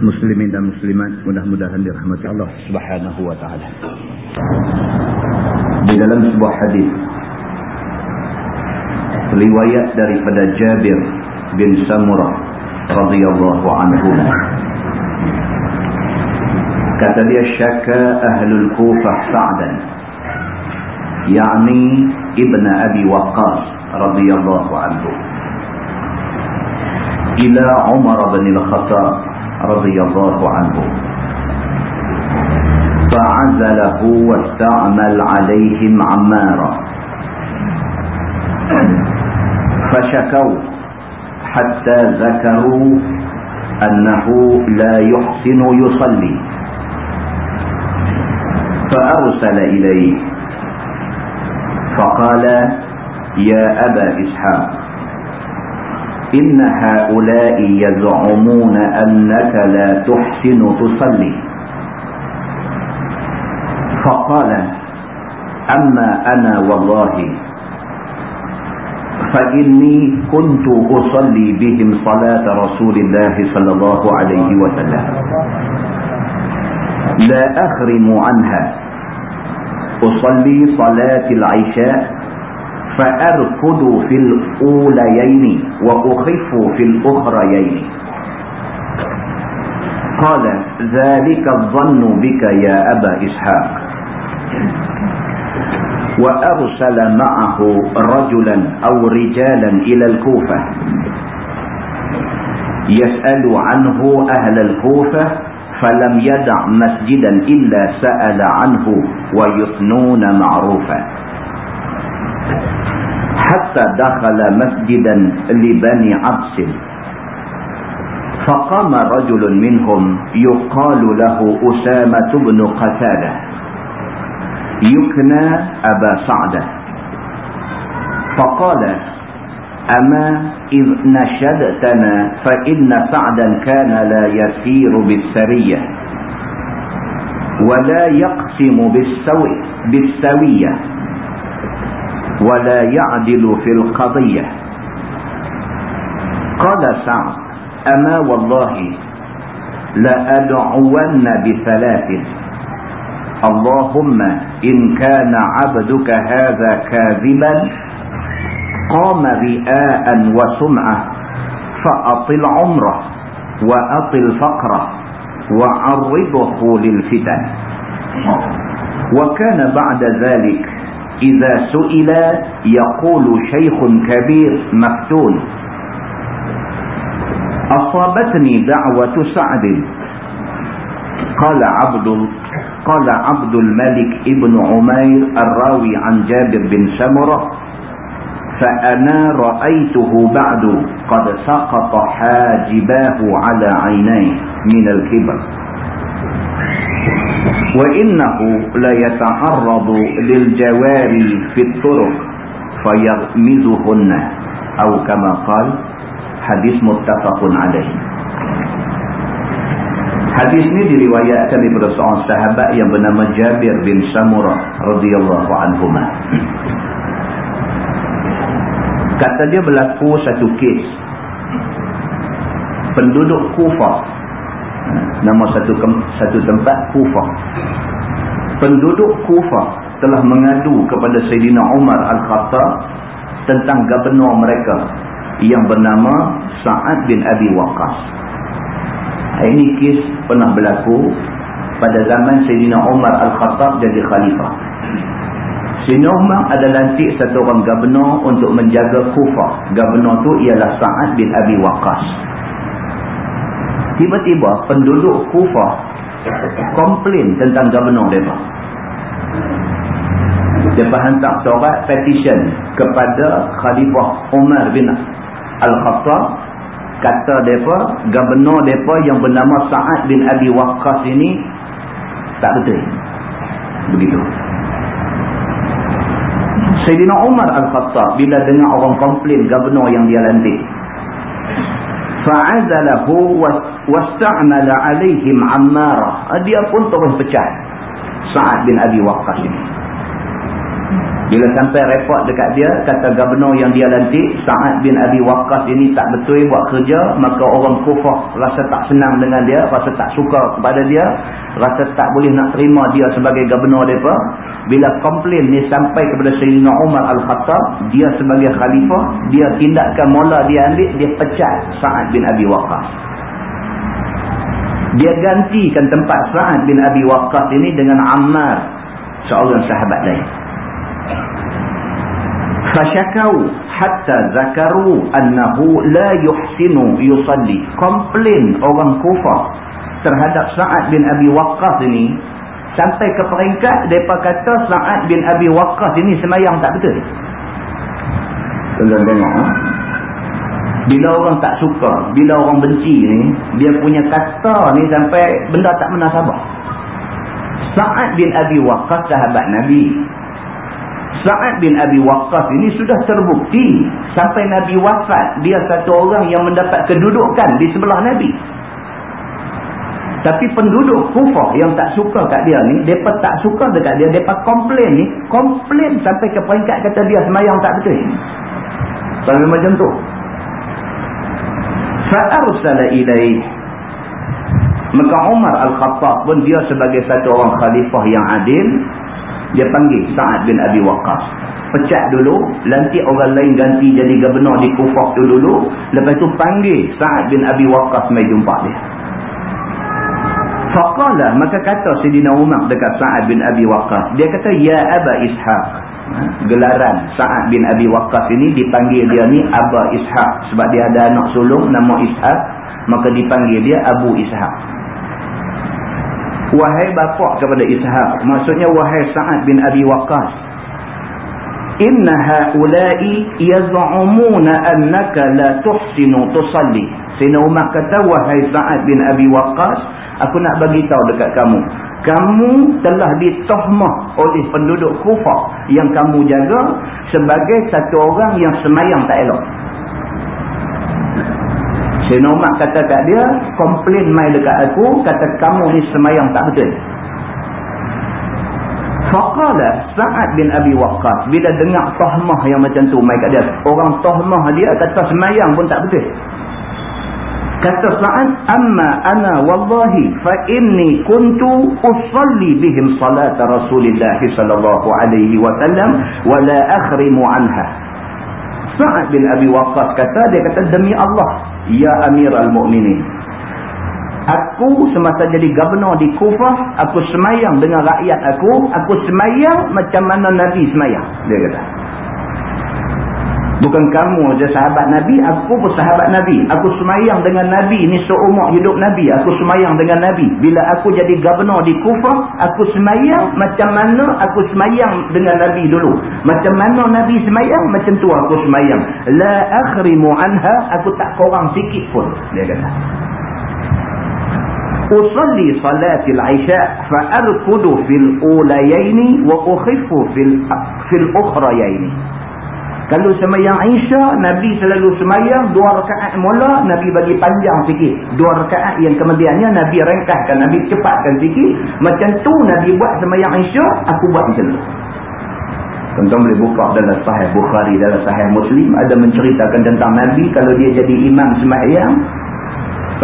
Muslimin dan muslimat mudah-mudahan dirahmati Allah Subhanahu wa taala. Di dalam sebuah hadis riwayat daripada Jabir bin Samurah radhiyallahu anhu kata dia syaka ahlul kufah sa'dan yakni ibn abi waqqas radhiyallahu anhu ila umar bin al-khattab رضي الله عنه. فعزله واستعمل عليهم عمارا فشكوا حتى ذكروا أنه لا يحسن يصلي. فأرسل إليه. فقال يا أبا إسحاق إن هؤلاء يزعمون أنك لا تحسن تصلي. فقال أما أنا والله فإني كنت أصلي بهم صلاة رسول الله صلى الله عليه وسلم. لا أخرم عنها. أصلي صلاة العشاء فأركض في الأوليين وأخف في الأخريين. قال ذلك الظن بك يا أبا إسحاق. وأرسل معه رجلا أو رجالا إلى الكوفة. يسأل عنه أهل الكوفة فلم يدع مسجدا إلا سأل عنه ويثنون معروفا. حتى دخل مسجدا لبني عبس. فقام رجل منهم يقال له أسامة بن قتادة. يكنى أبا سعدة. فقال أما إذ نشدتنا فإن سعدا كان لا يسير بالسرية ولا يقسم بالسوي بالسوية. ولا يعدل في القضية. قال سعد أما والله لأدعون بثلاث. اللهم إن كان عبدك هذا كاذبا قام رئاء وسمعة فأطل عمره وأطل فقره وعرضه للفتن. وكان بعد ذلك إذا سئل يقول شيخ كبير مفتون أصابتني دعوة سعد. قال عبد قال عبد الملك ابن عمير الراوي عن جابر بن سمرة فأنا رأيته بعد قد سقط حاجباه على عينيه من الكبر. وإنه ليتعرض للجواري في الطرق فيغمزهن أو كما قال حديث متفق عليه Hadis ini diriwayatkan daripada seorang sahabat yang bernama Jabir bin Samurah radhiyallahu anhu. Kata dia berlaku satu kes. Penduduk Kufah nama satu satu tempat Kufah. Penduduk Kufah telah mengadu kepada Sayyidina Umar Al-Khattab tentang gubernur mereka yang bernama Sa'ad bin Abi Waqqas. Ini kes pernah berlaku pada zaman Sayyidina Umar Al-Khattab jadi khalifah. Sayyidina Umar ada lantik satu orang gubernur untuk menjaga Kufah. Gubernur tu ialah Sa'ad bin Abi Waqqas. Tiba-tiba penduduk Kufah komplain tentang gubernur mereka. Mereka hantar surat petition kepada Khalifah Umar bin Al-Khattab kata mereka, gubernur mereka yang bernama Sa'ad bin Abi Waqqas ini tak betul. Begitu. Sayyidina Umar Al-Khattab bila dengar orang komplain gubernur yang dia lantik. Fa'azalahu wasta'mala alaihim ammarah. Dia pun terus pecah. Sa'ad bin Abi Waqqas ini. Bila sampai report dekat dia, kata gubernur yang dia lantik, Sa'ad bin Abi Waqqas ini tak betul buat kerja, maka orang kufah rasa tak senang dengan dia, rasa tak suka kepada dia, rasa tak boleh nak terima dia sebagai gubernur mereka. Bila komplain ni sampai kepada Sayyidina Umar Al-Khattab, dia sebagai khalifah, dia tindakan mula dia ambil, dia pecat Sa'ad bin Abi Waqqas. Dia gantikan tempat Sa'ad bin Abi Waqqas ini dengan Ammar, seorang sahabat lain. Fashakau hatta zakaru annahu la yuhsinu yusalli. Komplain orang kufar terhadap Sa'ad bin Abi Waqqas ini sampai ke peringkat mereka kata Sa'ad bin Abi Waqqas ini semayang tak betul. Tuan-tuan tengok ha? Bila orang tak suka bila orang benci ni dia punya kata ni sampai benda tak pernah sabar. Sa'ad bin Abi Waqqas sahabat Nabi. Sa'ad bin Abi Waqqas ini sudah terbukti sampai Nabi wafat dia satu orang yang mendapat kedudukan di sebelah Nabi. Tapi penduduk kufah yang tak suka kat dia ni mereka tak suka dekat dia mereka komplain ni komplain sampai ke peringkat kata dia semayang tak betul. Sampai macam tu fa'arsala ilaih. Maka Umar Al-Khattab pun dia sebagai satu orang khalifah yang adil dia panggil Sa'ad bin Abi Waqqas. Pecat dulu lantik orang lain ganti jadi gubernur di Kufah tu dulu lepas tu panggil Sa'ad bin Abi Waqqas mai jumpa dia. Faqala maka kata Sidina Umar dekat Sa'ad bin Abi Waqqas. Dia kata ya Aba Ishaq. ha, gelaran Sa'ad bin Abi Waqqas ini dipanggil dia ni Aba Ishaq. Sebab dia ada anak sulung nama Ishaq maka dipanggil dia Abu Ishaq. Wahai bapa kepada Ishaq maksudnya wahai Sa'ad bin Abi Waqqas. Inna haula'i yaz'umuna annaka la tuhsinu tusalli. Sayyidina Umar kata wahai Sa'ad bin Abi Waqqas aku nak bagi tahu dekat kamu kamu telah ditohmah oleh penduduk Kufah yang kamu jaga sebagai satu orang yang semayang tak elok Umar kata kat dia, komplain mai dekat aku, kata kamu ni semayang tak betul. Faqala Sa'ad bin Abi Waqqas, bila dengar tohmah yang macam tu mai kat dia, orang tohmah dia kata semayang pun tak betul. Kata Sa'ad, amma ana wallahi fa inni kuntu usalli bihim salat Rasulullah sallallahu alaihi wasallam wa la akhrimu anha. Sa'ad bin Abi Waqqas kata, dia kata demi Allah, Ya Amiral Mu'minin. Aku semasa jadi gubernur di Kufah, aku semayang dengan rakyat aku, aku semayang macam mana Nabi semayang. Dia kata. Bukan kamu je sahabat Nabi, aku pun sahabat Nabi. Aku semayang dengan Nabi, ni seumur hidup Nabi. Aku semayang dengan Nabi. Bila aku jadi gubernur di Kufah, aku semayang macam mana aku semayang dengan Nabi dulu. Macam mana Nabi semayang, macam tu aku semayang. La akhrimu anha, aku tak korang sikit pun. Dia kata. Usalli salatil isya' fa'arkudu fil ulayaini wa ukhifu fil, fil ukhrayaini. Kalau semayang Isya, Nabi selalu semayang dua rakaat mula, Nabi bagi panjang sikit. Dua rakaat yang kemudiannya Nabi rengkahkan, Nabi cepatkan sikit. Macam tu Nabi buat semayang Isya, aku buat macam tu. Tuan-tuan boleh buka dalam sahih Bukhari, dalam sahih Muslim, ada menceritakan tentang Nabi kalau dia jadi imam semayang,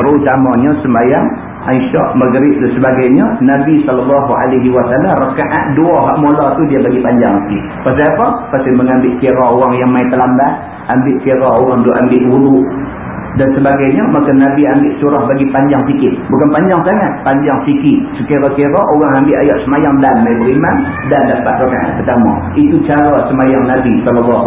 terutamanya semayang Aisyah, Maghrib dan sebagainya, Nabi SAW rakaat dua hak mula tu dia bagi panjang sikit. Pasal apa? Pasal mengambil kira orang yang main terlambat, ambil kira orang duk ambil wudhu. Dan sebagainya maka Nabi ambil surah bagi panjang sikit bukan panjang sangat panjang sikit sekira-kira orang ambil ayat semayang dan beriman dan dapat rakaat pertama. Itu cara semayang Nabi SAW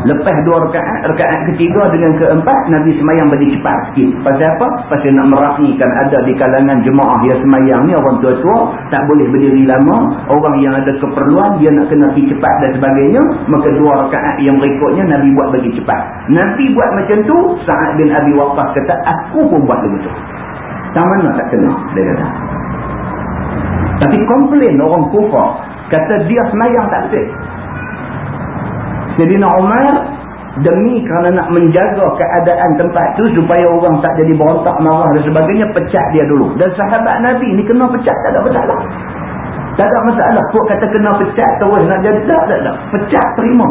lepas dua rakaat rakaat ketiga dengan keempat Nabi semayang bagi cepat sikit. Pasal apa? pasal nak merafikan ada di kalangan jemaah yang semayang ni orang tua-tua tak boleh berdiri lama orang yang ada keperluan dia nak kena pergi cepat dan sebagainya maka dua rakaat yang berikutnya Nabi buat bagi cepat. Nabi buat macam tu Sa'ad bin Abi Waqqas kata aku pun buat begitu tak mana tak kena? Dia kata. Tapi komplain orang kufar kata dia semayang tak betul. Sayyidina Umar demi kerana nak menjaga keadaan tempat tu supaya orang tak jadi berontak marah dan sebagainya pecat dia dulu. Dan sahabat Nabi ni kena pecat tak ada masalah. Tak ada masalah. Kok kata kena pecat terus nak jadi tak tak. Pecat terima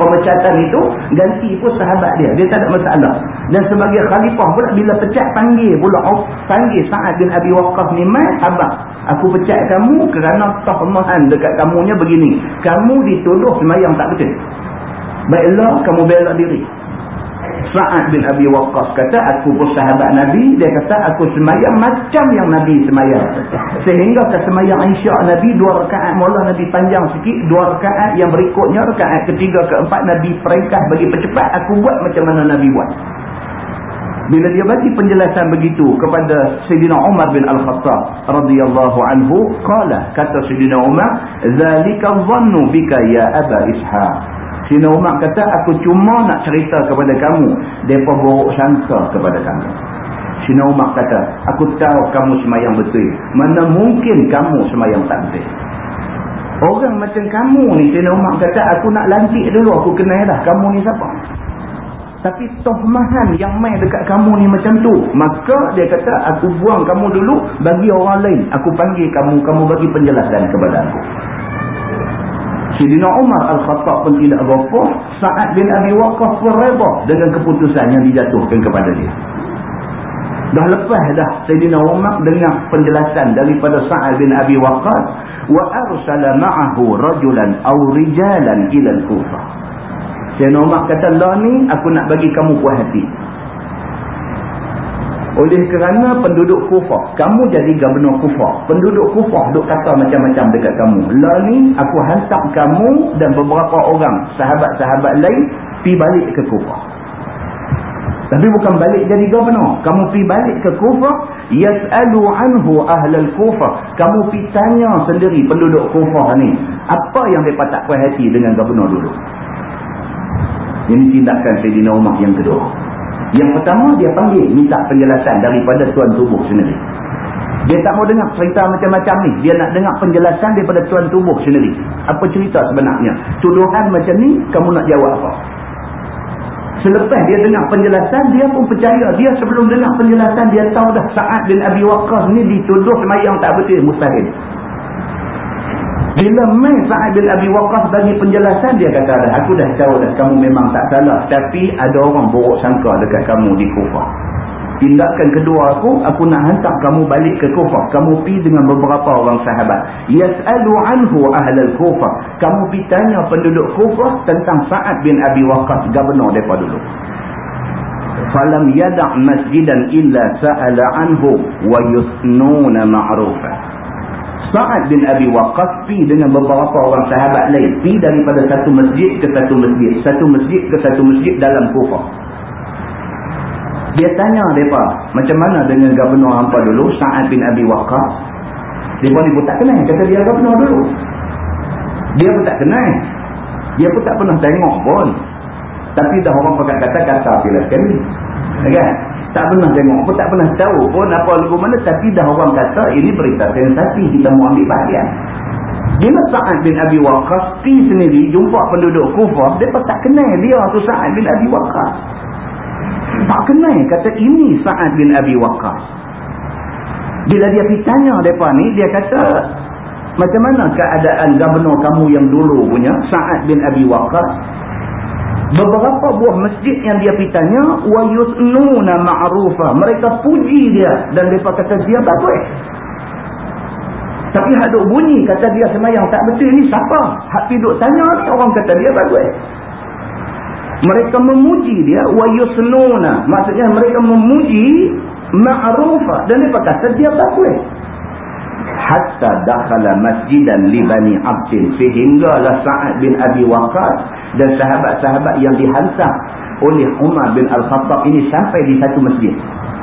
pemecatan itu ganti pun sahabat dia. Dia tak ada masalah. Dan sebagai khalifah pula bila pecat panggil pula oh, panggil Sa'ad bin Abi Waqqas ni mai abang aku pecat kamu kerana tahmahan dekat kamunya begini. Kamu dituduh semayang tak betul. Baiklah kamu bela diri Sa'ad bin Abi Waqqas kata aku pun sahabat Nabi. Dia kata aku semayang macam yang Nabi semayang. Sehingga ke semayang insya Nabi dua rakaat mula Nabi panjang sikit dua rakaat yang berikutnya rakaat ketiga keempat Nabi perintah bagi percepat aku buat macam mana Nabi buat. Bila dia bagi penjelasan begitu kepada Sayyidina Umar bin Al-Khattab radhiyallahu anhu qala kata Sayyidina Umar zalika dhannu bika ya Aba Ishaq Sina Umar kata, aku cuma nak cerita kepada kamu. Mereka buruk sangka kepada kamu. Sina Umar kata, aku tahu kamu semayang betul. Mana mungkin kamu semayang tak betul. Orang macam kamu ni, Sina Umar kata, aku nak lantik dulu. Aku kenal dah kamu ni siapa. Tapi tohmahan yang main dekat kamu ni macam tu. Maka dia kata, aku buang kamu dulu bagi orang lain. Aku panggil kamu, kamu bagi penjelasan kepada aku. Sayyidina Umar Al-Khattab pun tidak berapa. Sa'ad bin Abi Waqqas pun reba dengan keputusan yang dijatuhkan kepada dia. Dah lepas dah Sayyidina Umar dengar penjelasan daripada Sa'ad bin Abi Waqqas. Wa arsala ma'ahu rajulan aw rijalan ila al-kufah. Sayyidina Umar kata, lah ni aku nak bagi kamu puas hati. Oleh kerana penduduk kufah. Kamu jadi gubernur kufah. Penduduk kufah duk kata macam-macam dekat kamu. Ni aku hantar kamu dan beberapa orang sahabat-sahabat lain pi balik ke kufah. Tapi bukan balik jadi gubernur. Kamu pi balik ke kufah. Yas'alu anhu ahlal kufah. Kamu pi tanya sendiri penduduk kufah ni. Apa yang mereka tak puas hati dengan gubernur dulu. Ini tindakan Sayyidina Umar yang kedua. Yang pertama dia panggil minta penjelasan daripada tuan tubuh sendiri. Dia tak mau dengar cerita macam-macam ni. Dia nak dengar penjelasan daripada tuan tubuh sendiri. Apa cerita sebenarnya? Tuduhan macam ni kamu nak jawab apa? Selepas dia dengar penjelasan, dia pun percaya. Dia sebelum dengar penjelasan, dia tahu dah saat bin Abi Waqqas ni dituduh semayang tak betul. Mustahil. Bila main Sa'ad bin Abi Waqqas bagi penjelasan dia kata aku dah tahu dah kamu memang tak salah tapi ada orang buruk sangka dekat kamu di Kufah. Tindakan kedua aku aku nak hantar kamu balik ke Kufah. Kamu pi dengan beberapa orang sahabat. Yas'alu anhu ahlal Kufah. Kamu pi tanya penduduk Kufah tentang Sa'ad bin Abi Waqqas gubernur depa dulu. Falam yada' masjidan illa sa'ala anhu wa yusnuna ma'rufah. Sa'ad bin Abi Waqqas pi dengan beberapa orang sahabat lain. Pi daripada satu masjid ke satu masjid. Satu masjid ke satu masjid dalam Kufah. Dia tanya mereka, macam mana dengan gubernur hampa dulu, Sa'ad bin Abi Waqqas? Ni pun tak kenal, kata dia gubernur dulu. Dia pun tak kenal. Dia pun tak pernah tengok pun. Tapi dah orang pakai kata-kata bila sekali. Kan? Tak pernah tengok pun tak pernah tahu pun apa lagu mana tapi dah orang kata ini berita sensasi kita mau ambil bahagian. Bila Sa'ad bin Abi Waqqas pi sendiri jumpa penduduk Kufah dia tak kenal dia tu Sa'ad bin Abi Waqqas. Tak kenal kata ini Sa'ad bin Abi Waqqas. Bila dia pergi tanya mereka ni dia kata macam mana keadaan gubernur kamu yang dulu punya Sa'ad bin Abi Waqqas beberapa buah masjid yang dia pitanya wa yusnuna ma'rufa. Mereka puji dia dan mereka kata dia bagus. Tapi hak duk bunyi kata dia semayang tak betul ni siapa? Hak pergi duk tanya ni orang kata dia bagus. Mereka memuji dia wa yusnuna. Maksudnya mereka memuji ma'rufa. Dan dia kata dia bagus. Hatta dakhala masjidan li bani abdin sehinggalah Sa'ad bin Abi Waqqas dan sahabat-sahabat yang dihantar oleh Umar bin Al-Khattab ini sampai di satu masjid.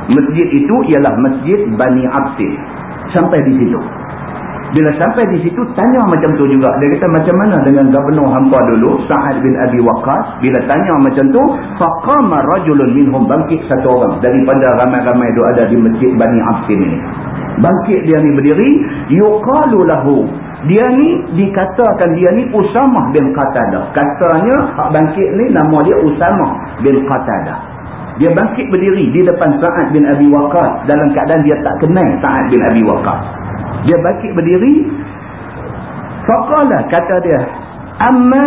Masjid itu ialah masjid Bani Abdin sampai di situ. Bila sampai di situ tanya macam tu juga. Dia kata macam mana dengan gubernur hampa dulu Sa'ad bin Abi Waqqas? Bila tanya macam tu faqama rajulun minhum bangkit satu orang daripada ramai-ramai ada di masjid Bani Abdin ini. Bangkit dia ni berdiri yuqalu lahu dia ni dikatakan dia ni Usamah bin Qatadah. Katanya hak bangkit ni nama dia Usamah bin Qatadah. Dia bangkit berdiri di depan Sa'ad bin Abi Waqqas dalam keadaan dia tak kenal Sa'ad bin Abi Waqqas dia bangkit berdiri. Faqala kata dia amma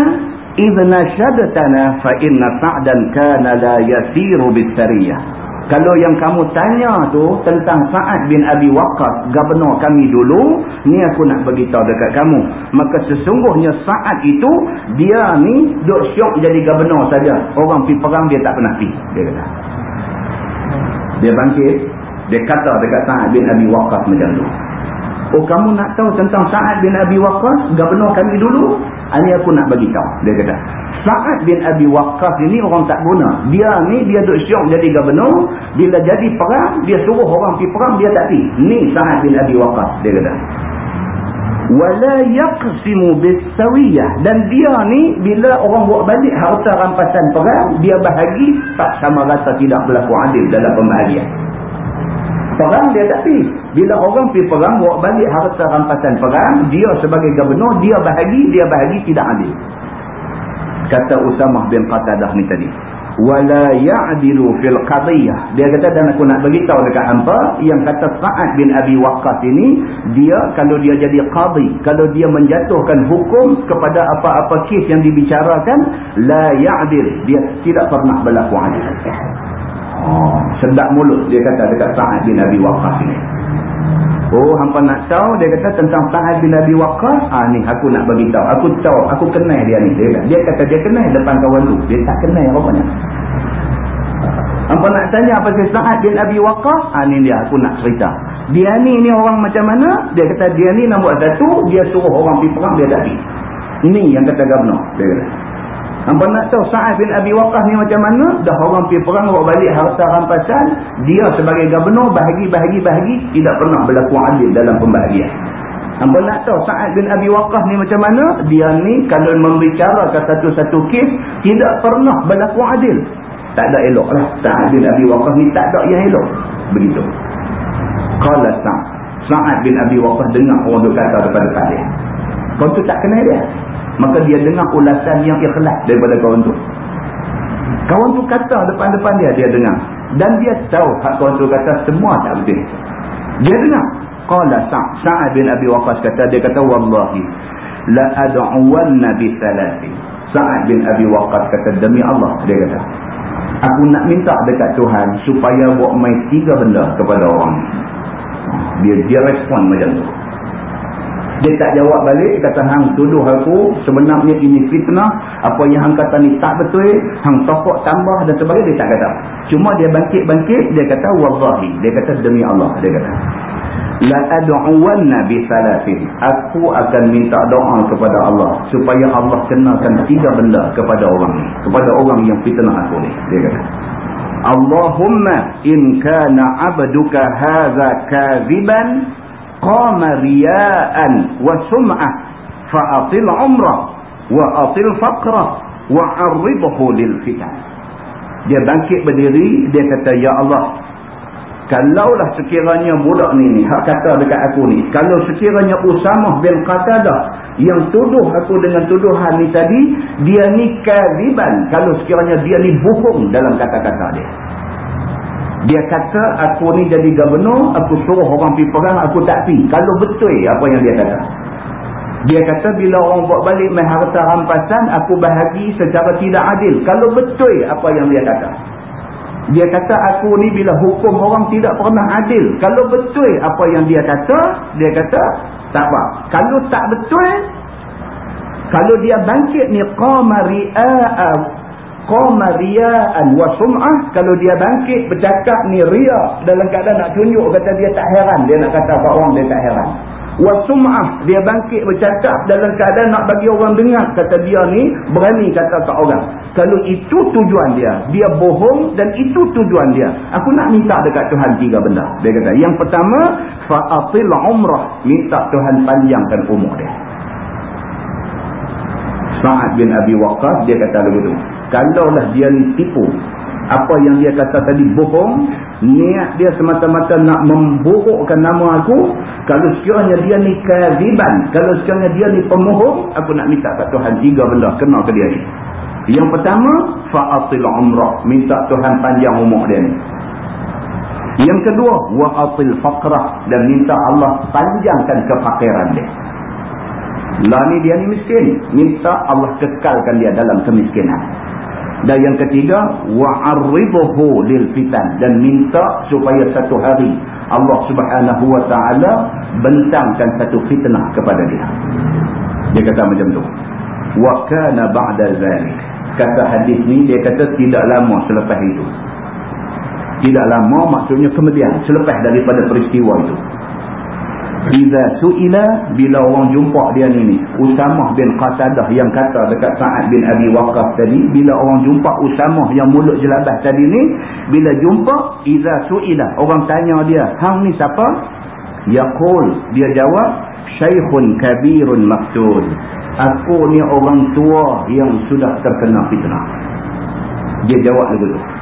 idna syadtana fa inna sa'dan kana la yasiru bisariyah kalau yang kamu tanya tu tentang Sa'ad bin Abi Waqqas, gubernur kami dulu, ni aku nak beritahu dekat kamu. Maka sesungguhnya Sa'ad itu, dia ni duk syok jadi gubernur saja. Orang pergi perang dia tak pernah pergi. Dia kata. Dia bangkit, dia kata dekat Sa'ad bin Abi Waqqas macam tu. Oh kamu nak tahu tentang Sa'ad bin Abi Waqqas, gubernur kami dulu? Ini aku nak bagi tahu. Dia kata. Sa'ad bin Abi Waqqas ini orang tak guna. Dia ni dia duk syok jadi gubernur. Bila jadi perang, dia suruh orang pergi perang, dia tak pergi. Ni Sa'ad bin Abi Waqqas. Dia kata. Wala yaqsimu bisawiyah. Dan dia ni bila orang buat balik harta rampasan perang, dia bahagi tak sama rata tidak berlaku adil dalam pembahagian perang dia tak pergi. Bila orang pergi perang, bawa balik harta rampasan perang, dia sebagai gubernur, dia bahagi, dia bahagi tidak adil. Kata Usamah bin Qatadah ni tadi. Wala ya'dilu fil qadiyah. Dia kata dan aku nak beritahu dekat hampa yang kata Sa'ad bin Abi Waqqas ini, dia kalau dia jadi qadi, kalau dia menjatuhkan hukum kepada apa-apa kes yang dibicarakan, la ya'dil. Dia tidak pernah berlaku adil. Oh, sedap mulut dia kata dekat Sa'ad bin Abi Waqqas ini. Oh, hampa nak tahu dia kata tentang Sa'ad bin Abi Waqqas? Ah ni aku nak bagi tahu. Aku tahu, aku kenal dia ni. Dia kata dia, kata, dia kenal depan kawan tu. Dia tak kenal rupanya. Hampa nak tanya apa si Sa'ad bin Abi Waqqas? Ah ni dia aku nak cerita. Dia ni ni orang macam mana? Dia kata dia ni nombor satu, dia suruh orang pergi perang dia pergi. Ni yang kata gubernur. Dia kata. Hampa nak tahu Sa'ad bin Abi Waqqas ni macam mana? Dah orang pergi perang bawa balik harta rampasan. Dia sebagai gubernur bahagi-bahagi-bahagi tidak pernah berlaku adil dalam pembahagian. Hampa nak tahu Sa'ad bin Abi Waqqas ni macam mana? Dia ni kalau membicarakan satu-satu kes tidak pernah berlaku adil. Tak ada elok lah. Sa'ad bin Abi Waqqas ni tak ada yang elok. Begitu. Qala Sa'ad. Sa'ad bin Abi Waqqas dengar orang tu kata depan-depan dia. Kau tu tak kenal dia maka dia dengar ulasan yang ikhlas daripada kawan tu. Kawan tu kata depan-depan dia dia dengar. Dan dia tahu hak kawan tu kata semua tak betul. Dia dengar. Qala sa'ad bin abi waqas kata dia kata wallahi la ad'uwanna bi thalathi sa'ad bin abi waqas kata demi Allah dia kata. Aku nak minta dekat Tuhan supaya buat mai tiga benda kepada orang. Dia dia respon macam tu dia tak jawab balik, kata hang tuduh aku, sebenarnya ini fitnah, apa yang hang kata ni tak betul, hang tokok tambah dan sebagainya, dia tak kata. Cuma dia bangkit-bangkit, dia kata wallahi, dia kata demi Allah, dia kata. La ad'uwanna bi salatin. Aku akan minta doa kepada Allah supaya Allah kenakan tiga benda kepada orang ni, kepada orang yang fitnah aku ni, dia kata. Allahumma in kana 'abduka hadza kadhiban fa'atil umrah wa atil faqrah wa arribhu lil fitan. Dia bangkit berdiri dia kata ya Allah kalaulah sekiranya budak ni ni hak kata dekat aku ni kalau sekiranya Usamah bin Qatadah yang tuduh aku dengan tuduhan ni tadi dia ni kaziban kalau sekiranya dia ni bohong dalam kata-kata dia dia kata aku ni jadi gubernur, aku suruh orang pergi perang, aku tak pergi. Kalau betul apa yang dia kata. Dia kata bila orang buat balik main harta rampasan, aku bahagi secara tidak adil. Kalau betul apa yang dia kata. Dia kata aku ni bila hukum orang tidak pernah adil. Kalau betul apa yang dia kata, dia kata tak apa. Kalau tak betul, kalau dia bangkit ni qama qama riya'an wa sum'ah. Kalau dia bangkit bercakap ni riya. Dalam keadaan nak tunjuk kata dia tak heran. Dia nak kata kat orang dia tak heran. Wa sum'ah dia bangkit bercakap. Dalam keadaan nak bagi orang dengar kata dia ni berani kata kat orang kalau itu tujuan dia dia bohong dan itu tujuan dia. Aku nak minta dekat Tuhan tiga benda. Dia kata yang pertama fa'atil umrah. Minta Tuhan panjangkan umur dia. Sa'ad bin Abi Waqqas dia kata begitu kalaulah dia ni tipu. Apa yang dia kata tadi bohong niat dia semata-mata nak memburukkan nama aku kalau sekiranya dia ni kaziban kalau sekiranya dia ni pemohong aku nak minta kat Tuhan tiga benda kena ke dia ni. Yang pertama fa'atil umrah minta Tuhan panjang umur dia ni. Yang kedua wa'atil faqrah dan minta Allah panjangkan kefakiran dia. Lah ni dia ni miskin minta Allah kekalkan dia dalam kemiskinan dan yang ketiga wa'arriduhu lil fitan dan minta supaya satu hari Allah Subhanahu wa taala bentangkan satu fitnah kepada dia. Dia kata macam tu. Wa kana ba'da zalik. Kata hadis ni dia kata tidak lama selepas itu. Tidak lama maksudnya kemudian selepas daripada peristiwa itu. Iza su'ila bila orang jumpa dia ni ni. Usamah bin Qatadah yang kata dekat Sa'ad bin Abi Waqqaf tadi. Bila orang jumpa Usamah yang mulut jelabah tadi ni. Bila jumpa Iza su'ila. Orang tanya dia. Hang ni siapa? Yaqul. Dia jawab. Syekhun kabirun maktun. Aku ni orang tua yang sudah terkena fitnah. Dia jawab begitu.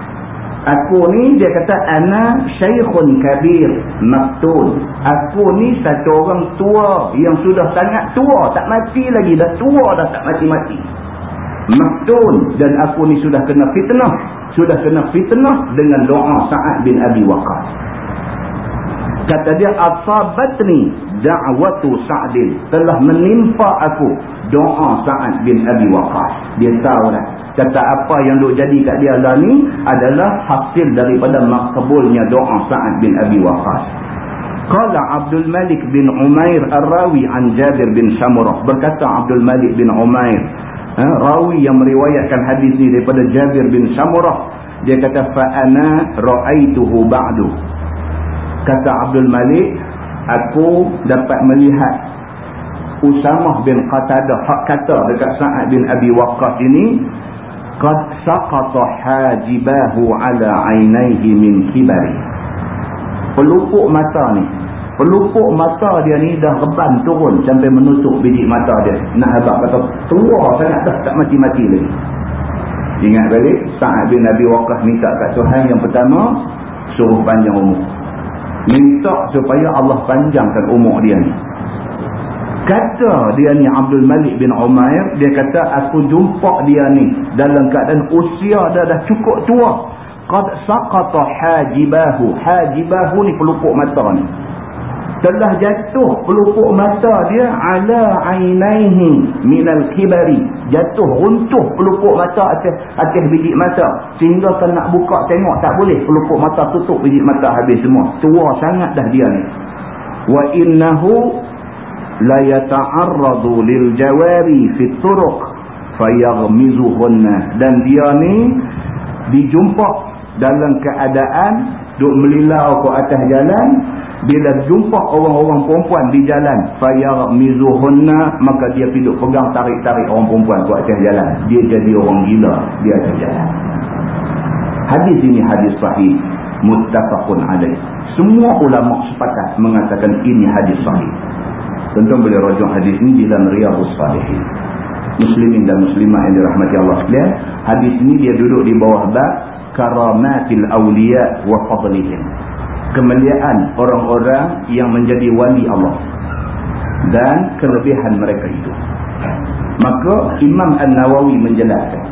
Aku ni dia kata ana syaikhun kabir maktun. Aku ni satu orang tua yang sudah sangat tua, tak mati lagi dah tua dah tak mati-mati. Maktun dan aku ni sudah kena fitnah, sudah kena fitnah dengan doa Sa'ad bin Abi Waqqas. Kata dia asabatni da'watu Sa'din telah menimpa aku doa Sa'ad bin Abi Waqqas. Dia tahu dah kata apa yang duk jadi kat dia lah ni adalah hasil daripada makbulnya doa Sa'ad bin Abi Waqqas. Qala Abdul Malik bin Umair Ar-Rawi an Jabir bin Samurah. Berkata Abdul Malik bin Umair, ha, rawi yang meriwayatkan hadis ni daripada Jabir bin Samurah. Dia kata fa ana ra'aituhu ba'du. Kata Abdul Malik, aku dapat melihat Usamah bin Qatadah hak kata dekat Sa'ad bin Abi Waqqas ini qad saqata hajibahu ala ainaihi min kibari. Pelupuk mata ni pelupuk mata dia ni dah reban turun sampai menutup biji mata dia. Nak agak kata tua sangat dah tak mati-mati lagi. Ingat balik Sa'ad bin Nabi Waqah minta kat Tuhan yang pertama suruh panjang umur. Minta supaya Allah panjangkan umur dia ni kata dia ni Abdul Malik bin Umair dia kata aku jumpa dia ni dalam keadaan usia dah dah cukup tua. Qad saqata hajibahu. Hajibahu ni pelupuk mata ni. Telah jatuh pelupuk mata dia ala ainaihi minal kibari jatuh runtuh pelupuk mata atas atas biji mata. Sehingga tak nak buka tengok tak boleh pelupuk mata tutup biji mata habis semua. Tua sangat dah dia ni. Wa innahu la yata'arradu lil jawari fi turuq fayaghmizuhunna dan dia ni dijumpa dalam keadaan duk melilau ke atas jalan. Bila jumpa orang-orang perempuan di jalan fayaghmizuhunna maka dia piduk pegang tarik-tarik orang perempuan ke atas jalan. Dia jadi orang gila di atas jalan. Hadis ini hadis sahih. Muttafaqun alaih. Semua ulama sepakat mengatakan ini hadis sahih Tentu boleh rujuk hadis ini dalam Riyadhus Salihin. Muslimin dan muslimah yang dirahmati Allah sekalian, hadis ini dia duduk di bawah bab karamatil awliya wa fadlihim. Kemuliaan orang-orang yang menjadi wali Allah dan kelebihan mereka itu. Maka Imam An-Nawawi menjelaskan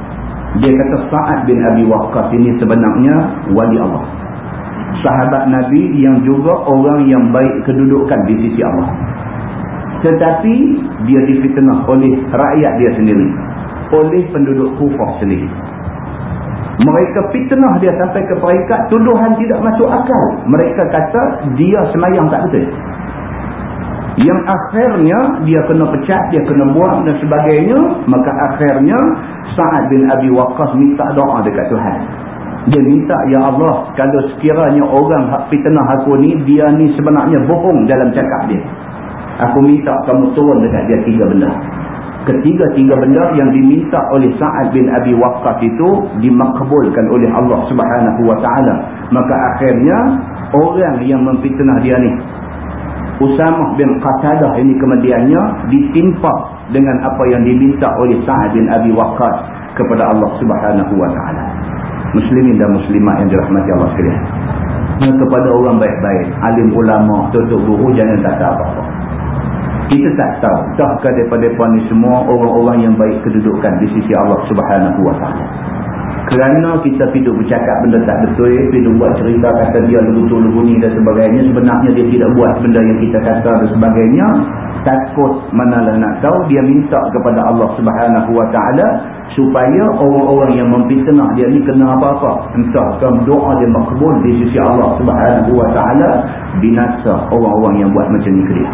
dia kata Sa'ad bin Abi Waqqas ini sebenarnya wali Allah. Sahabat Nabi yang juga orang yang baik kedudukan di sisi Allah tetapi dia difitnah oleh rakyat dia sendiri. Oleh penduduk kufah sendiri. Mereka fitnah dia sampai ke peringkat tuduhan tidak masuk akal. Mereka kata dia semayang tak betul. Yang akhirnya dia kena pecat dia kena buang dan sebagainya. Maka akhirnya Sa'ad bin Abi Waqqas minta doa dekat Tuhan. Dia minta ya Allah kalau sekiranya orang fitnah aku ni dia ni sebenarnya bohong dalam cakap dia aku minta kamu turun dekat dia tiga benda. Ketiga-tiga benda yang diminta oleh Sa'ad bin Abi Waqqas itu dimakbulkan oleh Allah subhanahu wa ta'ala. Maka akhirnya orang yang memfitnah dia ni Usamah bin Qatadah ini kemudiannya ditimpa dengan apa yang diminta oleh Sa'ad bin Abi Waqqas kepada Allah subhanahu wa ta'ala. Muslimin dan muslimat yang dirahmati Allah sekalian. Dan kepada orang baik-baik alim ulama, tutup guru jangan tak apa-apa kita tak tahu. Tahkah daripada mereka ni semua orang-orang yang baik kedudukan di sisi Allah subhanahu wa ta'ala. Kerana kita hidup bercakap benda tak betul hidup buat cerita kata dia lugu-lugu ni dan sebagainya sebenarnya dia tidak buat benda yang kita kata dan sebagainya takut manalah nak tahu dia minta kepada Allah subhanahu wa ta'ala supaya orang-orang yang memfitnah dia ni kena apa-apa. Entah kan doa dia makbul di sisi Allah subhanahu wa ta'ala binasa orang-orang yang buat macam ni ke dia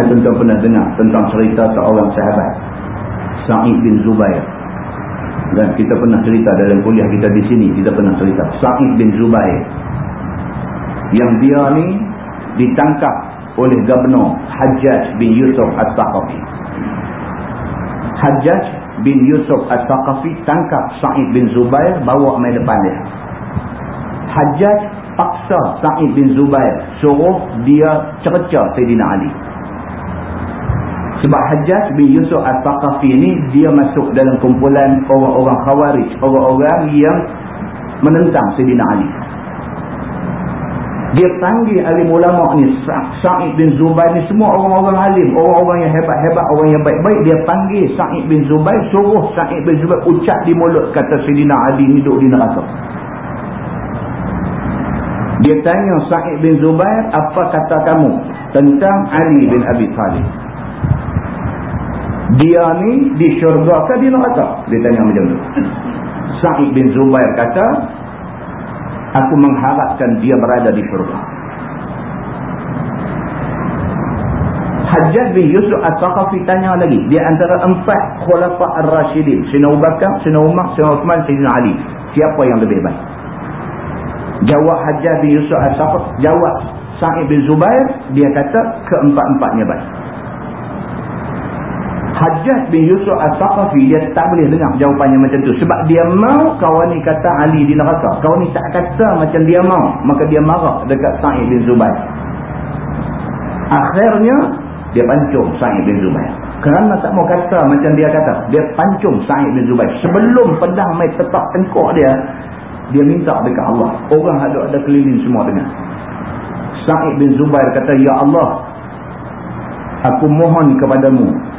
eh, tuan pernah dengar tentang cerita seorang sahabat? Sa'id bin Zubair. Dan kita pernah cerita dalam kuliah kita di sini kita pernah cerita. Sa'id bin Zubair. Yang dia ni ditangkap oleh Gubernur Hajjaj bin Yusuf Al-Taqafi Hajjaj bin Yusuf Al-Taqafi tangkap Sa'id bin Zubair bawa main depan dia. Hajjaj paksa Sa'id bin Zubair suruh dia cerca Sayyidina Ali sebab Hajjaj bin Yusuf Al-Faqafi ni dia masuk dalam kumpulan orang-orang khawarij. Orang-orang yang menentang Sayyidina Ali. Dia panggil alim ulama ni. Sa'id bin Zubair ni semua orang-orang alim. Orang-orang yang hebat-hebat, orang yang baik-baik. Dia panggil Sa'id bin Zubair. Suruh Sa'id bin Zubair ucap di mulut kata Sayyidina Ali ni duduk di neraka. Dia tanya Sa'id bin Zubair, apa kata kamu tentang Ali bin Abi Talib? Dia ni di syurga ke di neraka dia tanya macam tu. Sa'id bin Zubair kata aku mengharapkan dia berada di syurga. Hajjaj bin Yusuf Al-Saqafi tanya lagi di antara empat khulafah Ar-Rashidin Sina Ubaqah, Sina Umar, Sina Uthman, Sina Ali siapa yang lebih baik? Jawab Hajjaj bin Yusuf Al-Saqafi jawab Sa'id bin Zubair dia kata keempat-empatnya baik Hajjaj bin Yusuf Al-Saqafi dia tak boleh dengar jawapannya macam tu. Sebab dia mau kawan ni kata Ali di neraka. Kawan ni tak kata macam dia mau. Maka dia marah dekat Sa'id bin Zubair. Akhirnya dia pancung Sa'id bin Zubair. Kerana tak mau kata macam dia kata dia pancung Sa'id bin Zubair. Sebelum pedang mai tetap tengkuk dia dia minta dekat Allah. Orang ada ada keliling semua dengar. Sa'id bin Zubair kata Ya Allah aku mohon kepadamu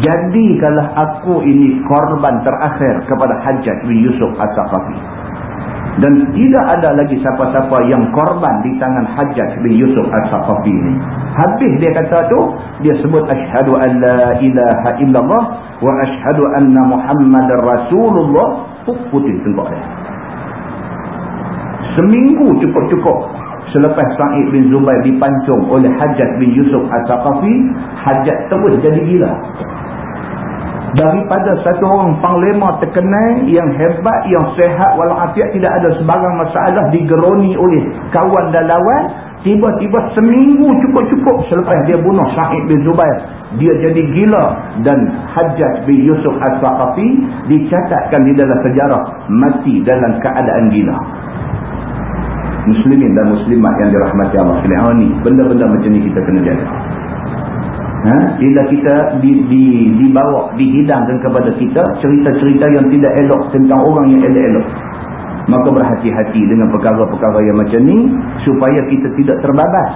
jadikanlah aku ini korban terakhir kepada Hajjaj bin Yusuf Al-Saqafi dan tidak ada lagi siapa-siapa yang korban di tangan Hajjaj bin Yusuf Al-Saqafi ini. Habis dia kata tu dia sebut ashadu an la ilaha illallah wa ashadu anna muhammad rasulullah. Putih tengok dia. Seminggu cukup-cukup selepas Sa'id bin Zubair dipancung oleh Hajjaj bin Yusuf Al-Saqafi Hajjaj terus jadi gila daripada satu orang panglima terkenal yang hebat, yang sehat walafiat tidak ada sebarang masalah digeroni oleh kawan dan lawan. Tiba-tiba seminggu cukup-cukup selepas dia bunuh Sa'id bin Zubair dia jadi gila dan Hajjaj bin Yusuf Al-Saqafi dicatatkan di dalam sejarah mati dalam keadaan gila. Muslimin dan muslimat yang dirahmati Allah benda-benda macam ni kita kena jaga ha? bila kita di, di, dibawa dihidangkan kepada kita cerita-cerita yang tidak elok tentang orang yang elok-elok. Maka berhati-hati dengan perkara-perkara yang macam ni supaya kita tidak terbabas.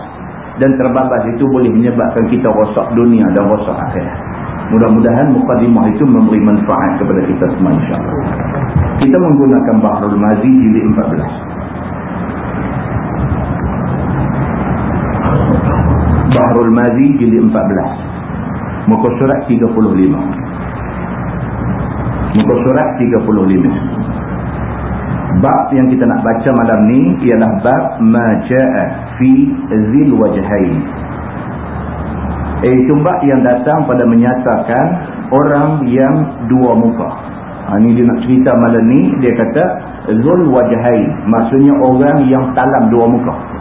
Dan terbabas itu boleh menyebabkan kita rosak dunia dan rosak akhirat. Mudah-mudahan mukadimah itu memberi manfaat kepada kita semua insyaAllah kita menggunakan Bahrul Mazi jilid 14 Bahrul Mazi jilid 14 muka surat 35 muka surat 35 bab yang kita nak baca malam ni ialah bab maja'a fi zil wajhain Eh, bab yang datang pada menyatakan orang yang dua muka. Ha, ni dia nak cerita malam ni, dia kata Zul wajahai. Maksudnya orang yang talam dua muka.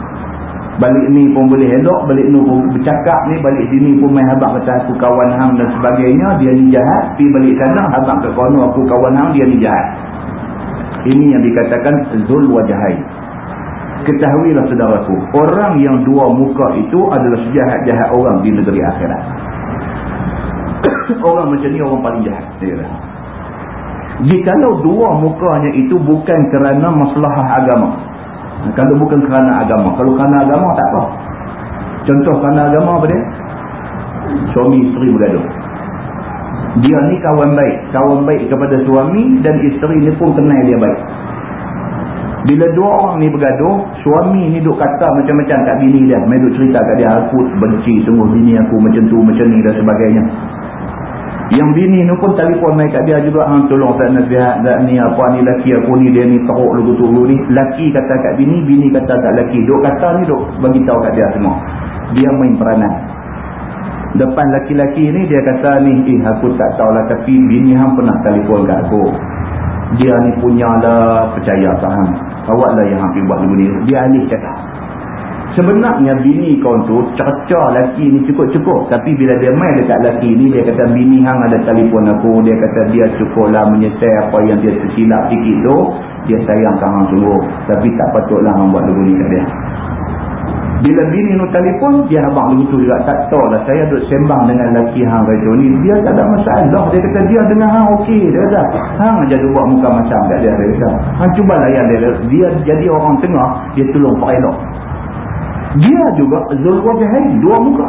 Balik ni pun boleh elok, balik ni pun bercakap ni, balik sini pun main habak kata aku kawan hang dan sebagainya, dia ni jahat. Pergi balik sana, habak ke kono aku kawan hang, dia ni jahat. Ini yang dikatakan Zul wajahai. Ketahuilah saudaraku, orang yang dua muka itu adalah sejahat-jahat orang di negeri akhirat. orang macam ni orang paling jahat. Jikalau dua mukanya itu bukan kerana masalah agama. Kalau bukan kerana agama. Kalau kerana agama tak apa. Contoh kerana agama apa dia? Suami isteri bergaduh. Dia ni kawan baik. Kawan baik kepada suami dan isteri ni pun kenal dia baik. Bila dua orang ni bergaduh, suami ni duk kata macam-macam kat bini dia. Mereka duk cerita kat dia, aku benci sungguh bini aku macam tu, macam ni dan sebagainya. Yang bini ni pun telefon mai kat dia juga, hang tolong tak nasihat, tak ni apa ni laki aku ni, dia ni teruk lu tu ni. Laki kata kat bini, bini kata kat laki. Duk kata ni duk bagi tahu kat dia semua. Dia main peranan. Depan laki-laki ni dia kata ni, eh aku tak tahulah tapi bini hang pernah telefon kat aku. Dia ni punya lah percaya tak awak lah yang hampir buat lagu ni dia alih kata sebenarnya bini kau tu cerca laki ni cukup-cukup tapi bila dia main dekat laki ni dia kata bini hang ada telefon aku dia kata dia cukup lah menyesal apa yang dia tersilap sikit tu dia sayang hang sungguh tapi tak patutlah hang buat lagu ni kat dia bila bini nu telefon, dia abang begitu juga. Tak tahu lah. Saya duduk sembang dengan lelaki hang radio ni. Dia tak ada masalah. Dia kata dia dengan hang okey. Dia kata, hang aja buat muka macam dia. Dia kata, hang cuba layan dia. Dia jadi orang tengah, dia tolong Pak Elok. Dia juga Zulwajahai, dua muka.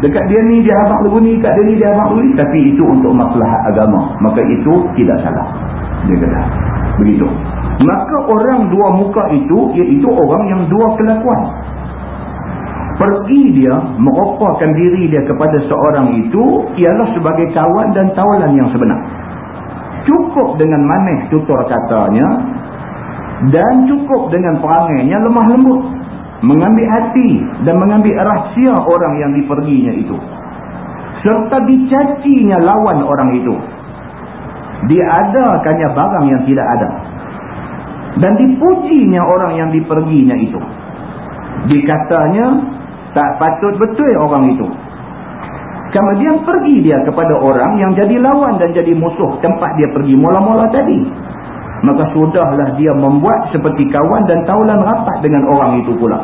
Dekat dia ni, dia abang ni. Dekat dia ni, dia abang lagu ni. Tapi itu untuk masalah agama. Maka itu tidak salah. Dia kata, begitu. Maka orang dua muka itu, iaitu orang yang dua kelakuan pergi dia merupakan diri dia kepada seorang itu ialah sebagai kawan dan tawalan yang sebenar cukup dengan manis tutur katanya dan cukup dengan perangainya lemah lembut mengambil hati dan mengambil rahsia orang yang diperginya itu serta dicacinya lawan orang itu diadakannya barang yang tidak ada dan dipujinya orang yang diperginya itu dikatanya tak patut betul orang itu. Kemudian pergi dia kepada orang yang jadi lawan dan jadi musuh tempat dia pergi mula-mula tadi. Maka sudahlah dia membuat seperti kawan dan taulan rapat dengan orang itu pula.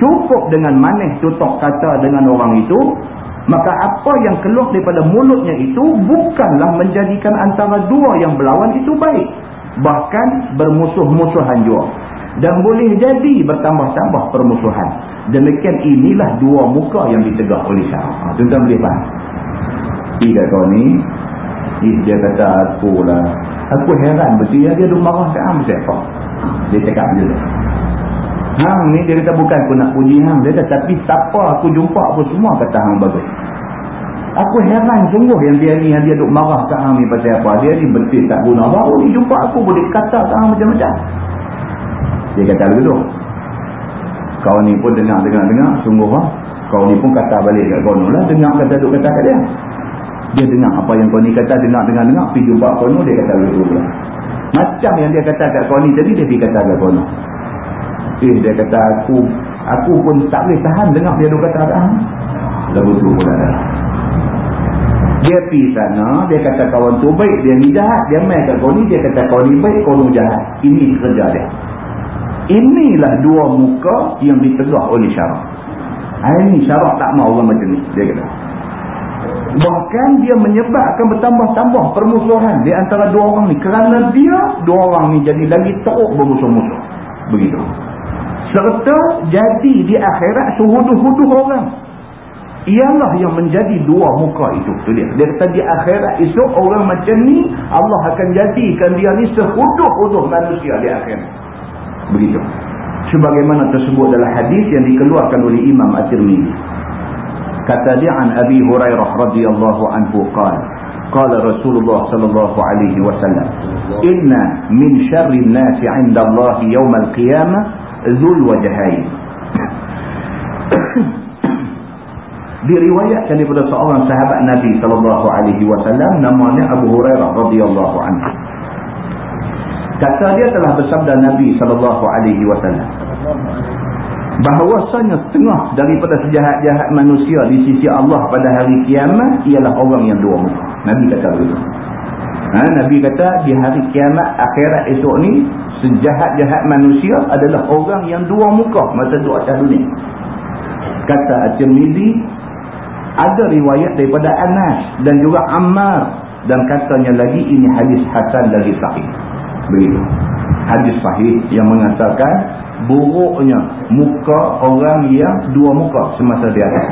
Cukup dengan manis tutup kata dengan orang itu. Maka apa yang keluar daripada mulutnya itu bukanlah menjadikan antara dua yang berlawan itu baik. Bahkan bermusuh-musuhan juga. Dan boleh jadi bertambah-tambah permusuhan. Demikian inilah dua muka yang ditegak oleh syarak. Ha, tuan-tuan boleh faham? Tiga kau ni, dia kata aku lah. Aku heran betul dia duduk marah ke Am siapa? Dia cakap macam tu. Hang ni dia kata bukan aku nak puji Hang. Dia kata tapi siapa aku jumpa apa semua kata Hang bagus. Aku heran sungguh yang dia ni yang dia duduk marah ke Hang ni pasal apa. Dia ni betul tak guna. Baru ni jumpa aku boleh kata ke Hang macam-macam. Dia kata begitu. Kau ni pun dengar-dengar-dengar, sungguh lah. Kau ni pun kata balik kat kau lah, dengar kata duk kata kat dia. Dia dengar apa yang kau ni kata, dengar-dengar-dengar, pergi jumpa kau ni, dia kata begitu pula. Macam yang dia kata kat kau ni tadi, dia pergi kata kat kau ni. Eh, dia kata aku, aku pun tak boleh tahan dengar dia kata kat hang. Lalu tu pun ada. Dia pergi sana, dia kata kawan tu baik, dia ni jahat. Dia main kat kau ni, dia kata kau ni baik, kau ni jahat. Ini kerja dia. Inilah dua muka yang ditegah oleh syarak. Ini syarak tak mahu orang macam ni. Dia kata. Bahkan dia menyebabkan bertambah-tambah permusuhan di antara dua orang ni. Kerana dia, dua orang ni jadi lagi teruk bermusuh-musuh. Begitu. Serta jadi di akhirat sehuduh-huduh orang. Ialah yang menjadi dua muka itu. itu dia. dia kata di akhirat esok orang macam ni, Allah akan jadikan dia ni sehuduh-huduh manusia di akhirat begitu sebagaimana tersebut dalam hadis yang dikeluarkan oleh Imam At-Tirmizi kata dia an Abi Hurairah radhiyallahu anhu qala qala Rasulullah sallallahu alaihi wasallam inna min syarri an-nas 'inda Allah yawm al-qiyamah dhul wajhayn diriwayatkan daripada seorang sahabat Nabi sallallahu alaihi wasallam namanya Abu Hurairah radhiyallahu anhu. Kata dia telah bersabda Nabi sallallahu alaihi wasallam bahawasanya setengah daripada sejahat-jahat manusia di sisi Allah pada hari kiamat ialah orang yang dua muka. Nabi kata begitu. Ha, Nabi kata di hari kiamat akhirat esok ni sejahat-jahat manusia adalah orang yang dua muka masa dua atas dunia. Kata At-Tirmidhi ada riwayat daripada Anas dan juga Ammar dan katanya lagi ini hadis Hasan lagi sahih. Begitu. Hadis sahih yang mengatakan buruknya muka orang yang dua muka semasa di atas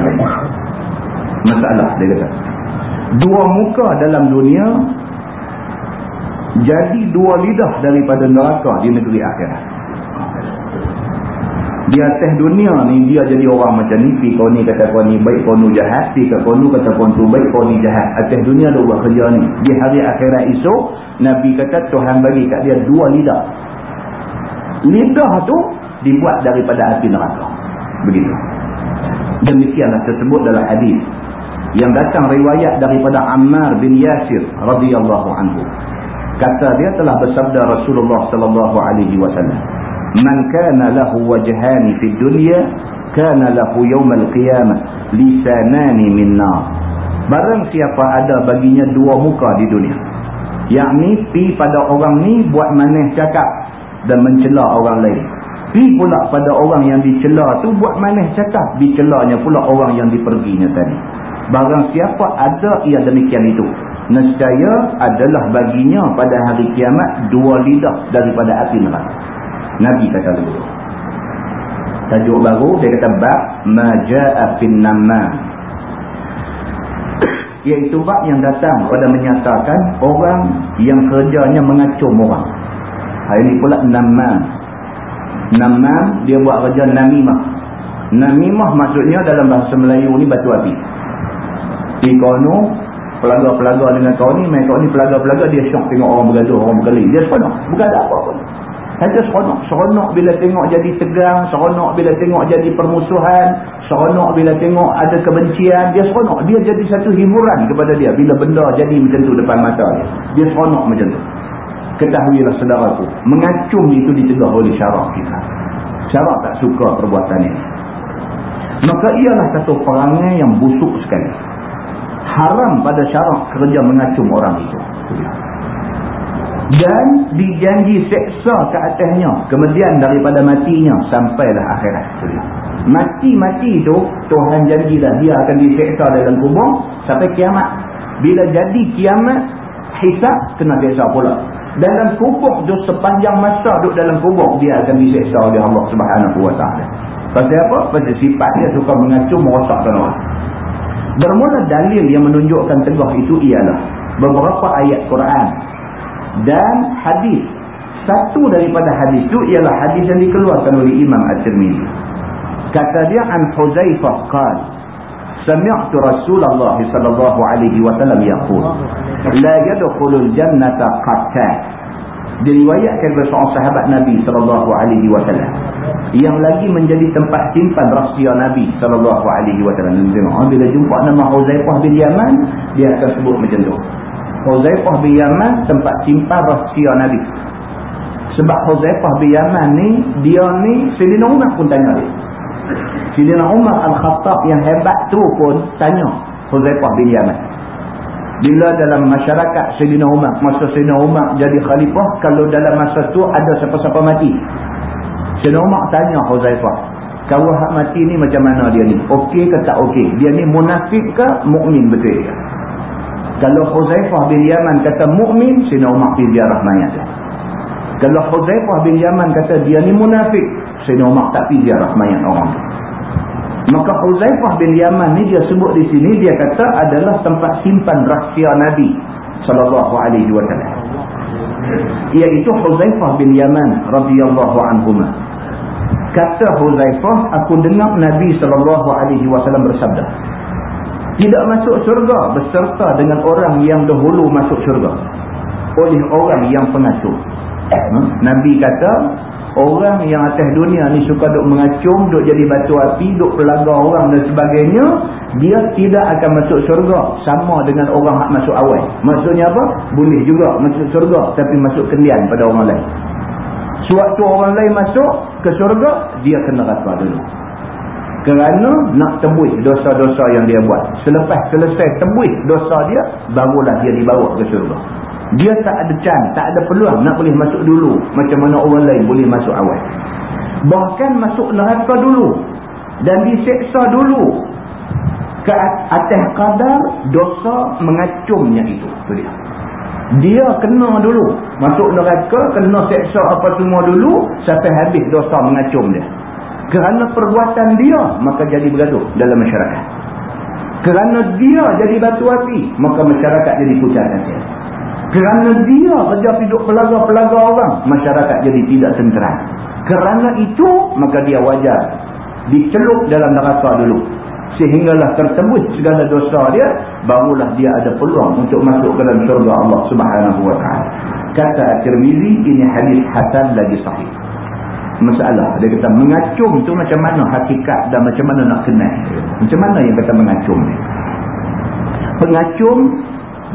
masalah dia kata. Dua muka dalam dunia jadi dua lidah daripada neraka di negeri akhirat. Di atas dunia ni dia jadi orang macam ni pi kau ni kata kau ni baik kau ni jahat pi kau ni kata kau tu baik kau ni jahat. Atas dunia dia buat kerja ni. Di hari akhirat esok Nabi kata Tuhan bagi kat dia dua lidah. Lidah tu dibuat daripada api neraka. Begitu. Demikianlah tersebut dalam hadis yang datang riwayat daripada Ammar bin Yasir radhiyallahu anhu. Kata dia telah bersabda Rasulullah sallallahu alaihi wasallam man kana lahu wajhani fid dunya kana lahu yawmal qiyamah lisanani min nar. Barang siapa ada baginya dua muka di dunia yakni pi pada orang ni buat manis cakap dan mencela orang lain pi pula pada orang yang dicela tu buat manis cakap dicelanya pula orang yang diperginya tadi barang siapa ada ia demikian itu nescaya adalah baginya pada hari kiamat dua lidah daripada api neraka Nabi kata begitu. Tajuk baru dia kata bab majaa fin namma. Iaitu bab yang datang pada menyatakan orang yang kerjanya mengacung orang. Hari ini pula namma. Namma dia buat kerja namimah. Namimah maksudnya dalam bahasa Melayu ni batu api. Di kono pelaga-pelaga dengan kau ni, main kau ni pelaga-pelaga dia syok tengok orang bergaduh, orang berkeli. Dia seronok. Bukan ada apa-apa. Saja seronok. Seronok bila tengok jadi tegang. Seronok bila tengok jadi permusuhan. Seronok bila tengok ada kebencian. Dia seronok. Dia jadi satu hiburan kepada dia. Bila benda jadi macam tu depan mata dia. Dia seronok macam tu. Ketahuilah saudaraku. Mengacung itu dicegah oleh syarak kita. Syarak tak suka perbuatan ini. Maka ialah satu perangai yang busuk sekali. Haram pada syarak kerja mengacung orang itu dan dijanji seksa ke atasnya kemudian daripada matinya sampailah akhirat mati-mati itu Tuhan janjilah dia akan diseksa dalam kubur sampai kiamat bila jadi kiamat hisap kena seksa pula dalam kubur tu sepanjang masa duduk dalam kubur dia akan diseksa oleh Allah subhanahu wa ta'ala. Pasal apa? pasal sifat dia suka mengacung merosakkan orang bermula dalil yang menunjukkan tegah itu ialah beberapa ayat Quran dan hadis. Satu daripada hadis itu ialah hadis yang dikeluarkan oleh Imam At-Tirmizi kata dia an Huzaifah qal sami'tu Rasulullah sallallahu alaihi wasallam yaqul la yadkhulul jannata qattan diriwayatkan oleh seorang sahabat Nabi sallallahu alaihi wasallam yang lagi menjadi tempat simpan rahsia Nabi sallallahu alaihi wasallam bila jumpa nama Huzaifah bin Yaman dia akan sebut macam tu Huzaifah bin Yaman tempat simpan rahsia Nabi. Sebab Huzaifah bin Yaman ni, dia ni, Sayyidina Umar pun tanya dia. Sayyidina Umar Al-Khattab yang hebat tu pun tanya Huzaifah bin Yaman. Bila dalam masyarakat Sayyidina Umar, masa Sayyidina Umar jadi khalifah, kalau dalam masa tu ada siapa-siapa mati. Sayyidina Umar tanya Huzaifah, kau hak mati ni macam mana dia ni? Okey ke tak okey? Dia ni munafik ke mukmin betul dia? Kalau Huzaifah bin Yaman kata mukmin, Sina Umar pergi ziarah mayat dia. Kalau Huzaifah bin Yaman kata dia ni munafik, Sina Umar tak pergi ziarah mayat orang tu. Maka Huzaifah bin Yaman ni dia sebut di sini dia kata adalah tempat simpan rahsia Nabi sallallahu alaihi wasallam. Iaitu Huzaifah bin Yaman radhiyallahu anhu. Kata Huzaifah, aku dengar Nabi sallallahu alaihi wasallam bersabda, tidak masuk syurga beserta dengan orang yang dahulu masuk syurga oleh orang yang pengasuh ha? Nabi kata orang yang atas dunia ni suka duk mengacung, duk jadi batu api, duk pelagar orang dan sebagainya, dia tidak akan masuk syurga sama dengan orang yang masuk awal. Maksudnya apa? Boleh juga masuk syurga tapi masuk kendian pada orang lain. Sewaktu orang lain masuk ke syurga, dia kena rasa dulu. Kerana nak tebus dosa-dosa yang dia buat. Selepas selesai tebus dosa dia, barulah dia dibawa ke syurga. Dia tak ada can, tak ada peluang nak boleh masuk dulu. Macam mana orang lain boleh masuk awal. Bahkan masuk neraka dulu. Dan diseksa dulu. Ke atas kadar dosa mengacumnya itu. Itu dia. Dia kena dulu. Masuk neraka, kena seksa apa semua dulu. Sampai habis dosa mengacum dia. Kerana perbuatan dia, maka jadi bergaduh dalam masyarakat. Kerana dia jadi batu api, maka masyarakat jadi pucat hati. Kerana dia kerja hidup pelaga-pelaga orang, masyarakat jadi tidak tenteram. Kerana itu, maka dia wajar dicelup dalam neraka dulu. Sehinggalah tertembus segala dosa dia, barulah dia ada peluang untuk masuk ke dalam surga Allah subhanahu ta'ala. Kata Tirmizi, ini hadis hasan lagi sahih. Masalah, dia kata mengacung tu macam mana hakikat dan macam mana nak kenal. Macam mana yang kata mengacung ni? Pengacung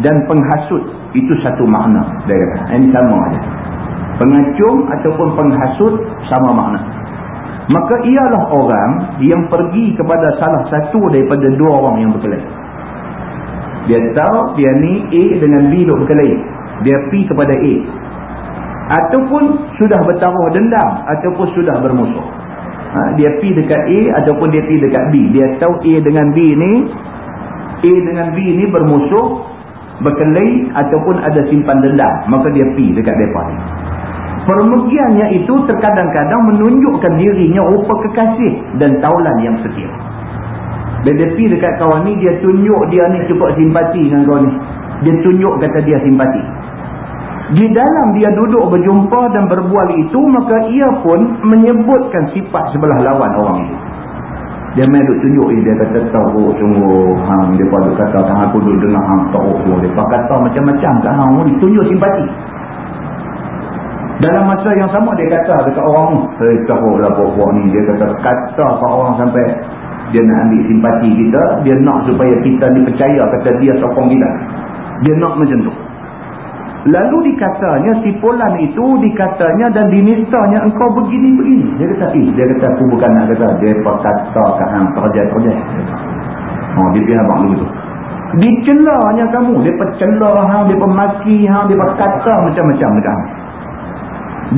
dan penghasut itu satu makna dia kata. Ini sama aja. Pengacung ataupun penghasut sama makna. Maka ialah orang yang pergi kepada salah satu daripada dua orang yang berkelahi dia tahu dia ni A dengan B duk berkelahi dia pergi kepada A. Ataupun sudah bertaruh dendam ataupun sudah bermusuh. Ha, dia pergi dekat A ataupun dia pergi dekat B. Dia tahu A dengan B ni A dengan B ni bermusuh berkelahi ataupun ada simpan dendam maka dia pi dekat depa ni. Permugiannya itu terkadang-kadang menunjukkan dirinya rupa kekasih dan taulan yang setia. Bila dia pi dekat kawan ni dia tunjuk dia ni cukup simpati dengan kawan ni. Dia tunjuk kata dia simpati. Di dalam dia duduk berjumpa dan berbual itu maka ia pun menyebutkan sifat sebelah lawan orang itu dia main duk tunjuk dia kata tahu sungguh hang dia pada kata hang aku duduk dengar hang tahu dia kata macam-macam kat hang ni tunjuk simpati. Dalam masa yang sama dia kata dekat orang eh tahu lah buat ni. Dia kata kata kat orang sampai dia nak ambil simpati kita dia nak supaya kita ni percaya kata dia sokong kita. Dia nak macam tu Lalu dikatanya si Polan itu dikatanya dan dinistanya engkau begini-begini. Dia kata, eh, dia kata aku bukan nak kata. Dia berkata kat hang kerja-kerja. Oh, dia biar abang dulu tu. Dicelahnya kamu. Dia percelah hang, dia pemaki hang, dia berkata macam-macam dekat hang.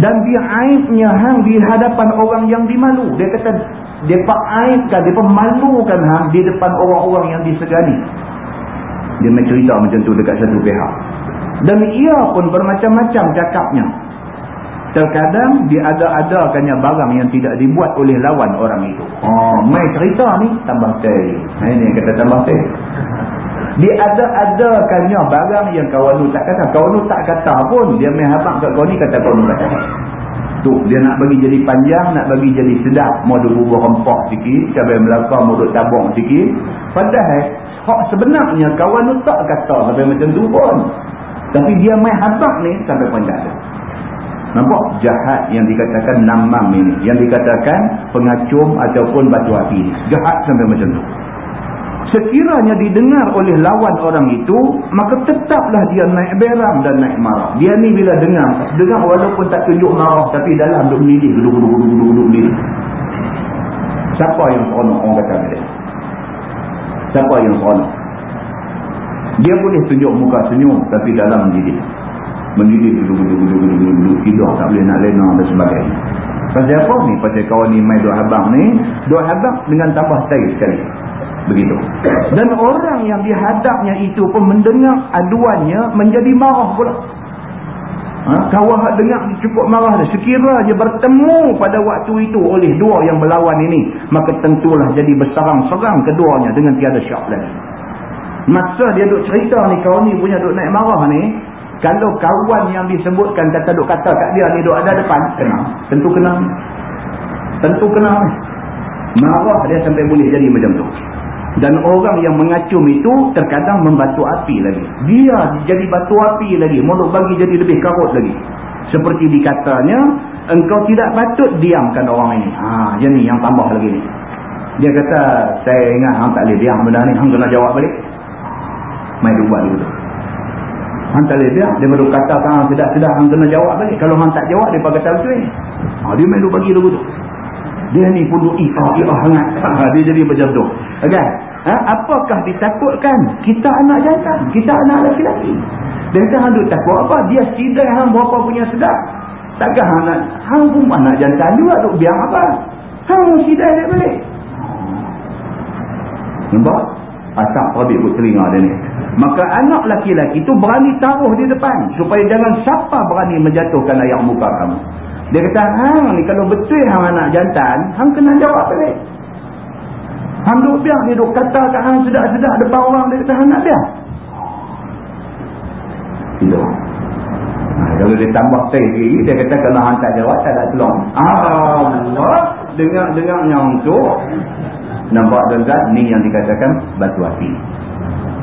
Dan dia aibnya hang di hadapan orang yang dimalu. Dia kata, dia aibkan, dia pemalukan hang di depan orang-orang yang disegani. Dia mencerita macam tu dekat satu pihak. Dan ia pun bermacam-macam cakapnya. Terkadang dia ada-adakannya barang yang tidak dibuat oleh lawan orang itu. Oh, mai cerita ni tambah teh. Nah, ini yang kata tambah teh. Dia ada-adakannya barang yang kawan lu tak kata. Kawan lu tak kata pun. Dia main habak kat kau ni kata kawan lu kata. Tu, dia nak bagi jadi panjang, nak bagi jadi sedap. Mau bubur rempah sikit. Cabai melaka mau duk tabung sikit. Padahal, hak sebenarnya kawan lu tak kata sampai macam tu pun. Tapi dia main habak ni sampai panjang. Nampak jahat yang dikatakan namam ini. Yang dikatakan pengacum ataupun batu api ini. Jahat sampai macam tu. Sekiranya didengar oleh lawan orang itu, maka tetaplah dia naik beram dan naik marah. Dia ni bila dengar, dengar walaupun tak tunjuk marah, tapi dalam duduk milih, duduk, duduk, duduk, duduk, duduk. Siapa yang seronok orang kata dia? Siapa yang seronok? Dia boleh tunjuk muka senyum tapi dalam mendidih. Mendidih duduk-duduk-duduk-duduk tidur tak boleh nak lena dan sebagainya. Pasal apa ni? Pasal kawan ni main dua habang ni. Dua habang dengan tambah tayi sekali. Begitu. Dan orang yang dihadapnya itu pun mendengar aduannya menjadi marah pula. Ha? Kawan dengar cukup marah dia. Sekiranya bertemu pada waktu itu oleh dua yang berlawan ini. Maka tentulah jadi berserang-serang keduanya dengan tiada syak lagi. Masa dia duk cerita ni kawan ni punya duk naik marah ni. Kalau kawan yang disebutkan kata duk kata kat dia ni duk ada depan. Kenal. Tentu kenal. Tentu kenal ni. Marah dia sampai boleh jadi macam tu. Dan orang yang mengacum itu terkadang membatu api lagi. Dia jadi batu api lagi. Mulut bagi jadi lebih karut lagi. Seperti dikatanya engkau tidak patut diamkan orang ini. Ha, yang ni yang tambah lagi ni. Dia kata, saya ingat hang tak boleh diam benda ni, hang kena jawab balik. Mai dia buat dulu. Hang tak diam, dia baru kata hang sedap-sedap hang kena jawab balik. Kalau hang tak jawab, dia kata macam ni. Ha, dia main bagi dulu tu. Dia ni pun duk ifah, ifah hangat. Ha, dia jadi macam tu. Okay? Ha, apakah ditakutkan? Kita anak jantan, kita anak lelaki-lelaki. Dia kata hang takut apa? Dia sidai hang berapa punya sedap. Takkan hang nak, hang pun anak jantan juga duk biar apa? Hang sidai dia balik. Nampak? Asap rabik pun telinga dia ni. Maka anak laki-laki tu berani taruh di depan. Supaya jangan siapa berani menjatuhkan ayat muka kamu. Dia kata, hang ni kalau betul hang anak jantan, hang kena jawab balik. Hang duk biar ni duk kata kat hang sedap-sedap depan orang. Dia kata, hang nak biar. Tidak. Kalau dia tambah teh lagi, dia kata kalau hang tak jawab, tak ada tolong. Allah, dengar-dengar yang tu. Nampak tuan-tuan, ni yang dikatakan batu api.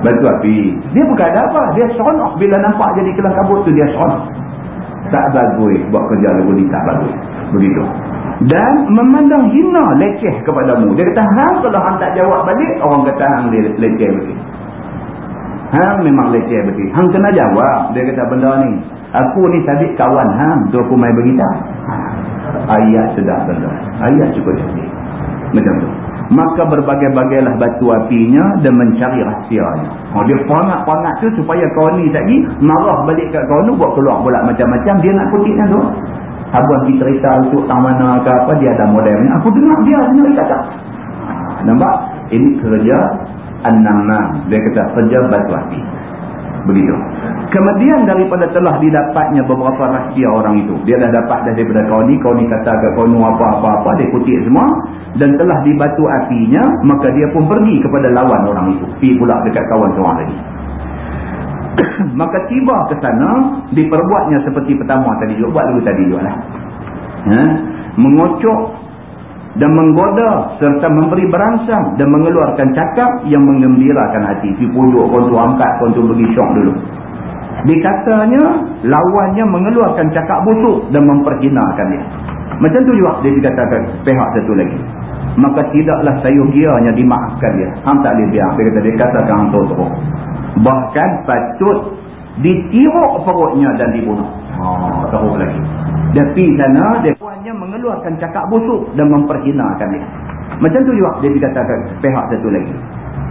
Batu api. Dia bukan ada apa. Dia seronok. Bila nampak jadi kelang kabut tu, dia seronok. Tak bagus buat kerja lagu ni, tak bagus. Begitu. Dan memandang hina leceh kepadamu. Dia kata, hang kalau hang tak jawab balik, orang kata hang leceh betul. Hang memang leceh betul. Hang kena jawab. Dia kata benda ni. Aku ni sabit kawan hang. Tu aku main beritahu. Ayat sedap benda. Ayat cukup cantik. Macam tu maka berbagai-bagailah batu apinya dan mencari rahsianya. Oh, dia pangat-pangat tu supaya kau ni lagi marah balik kat kau ni buat keluar pula macam-macam. Dia nak kutip kan tu. Abang pergi cerita untuk tang mana ke apa, dia ada model ni. Aku dengar dia sendiri kata. Nampak? Ini kerja an-namam. Dia kata kerja batu api. Begitu. Kemudian daripada telah didapatnya beberapa rahsia orang itu. Dia dah dapat daripada kau ni. Kau ni kata ke kau ni apa-apa-apa. Dia kutip semua. Dan telah dibatu apinya. Maka dia pun pergi kepada lawan orang itu. Pergi pula dekat kawan seorang lagi. maka tiba ke sana. Diperbuatnya seperti pertama tadi juga. Buat dulu tadi juga lah. Ha? Mengocok dan menggoda serta memberi beransang dan mengeluarkan cakap yang mengembirakan hati. Si pujuk kontu angkat kontu bagi syok dulu. Dikatanya lawannya mengeluarkan cakap busuk dan memperhinakan dia. Macam tu juga dia dikatakan pihak satu lagi. Maka tidaklah sayugianya dimaafkan dia. Ham tak boleh biar. Dia kata dia katakan ham teruk Bahkan patut ditiruk perutnya dan dibunuh. Ha, teruk lagi. Dia pergi sana, dia puannya mengeluarkan cakap busuk dan memperhinakan dia. Macam tu juga dia dikatakan pihak satu lagi.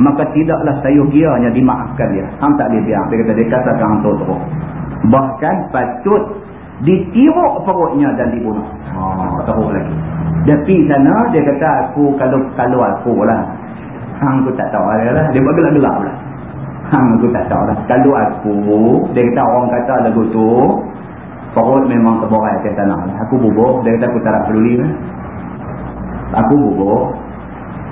Maka tidaklah sayugianya dimaafkan dia. Ham tak boleh biar. Dia kata dia katakan hang teruk Bahkan patut ditiruk perutnya dan dibunuh. Ha, teruk lagi. Dia pergi sana, dia kata aku kalau kalau aku lah. Hang aku tak tahu lah. Dia buat gelap-gelap lah. Hang aku tak tahu lah. Kalau aku, dia kata orang kata lagu tu, Perut memang terborai ke tanah. Aku bubuk. Dia kata aku tak nak peduli. Kan? Aku bubuk.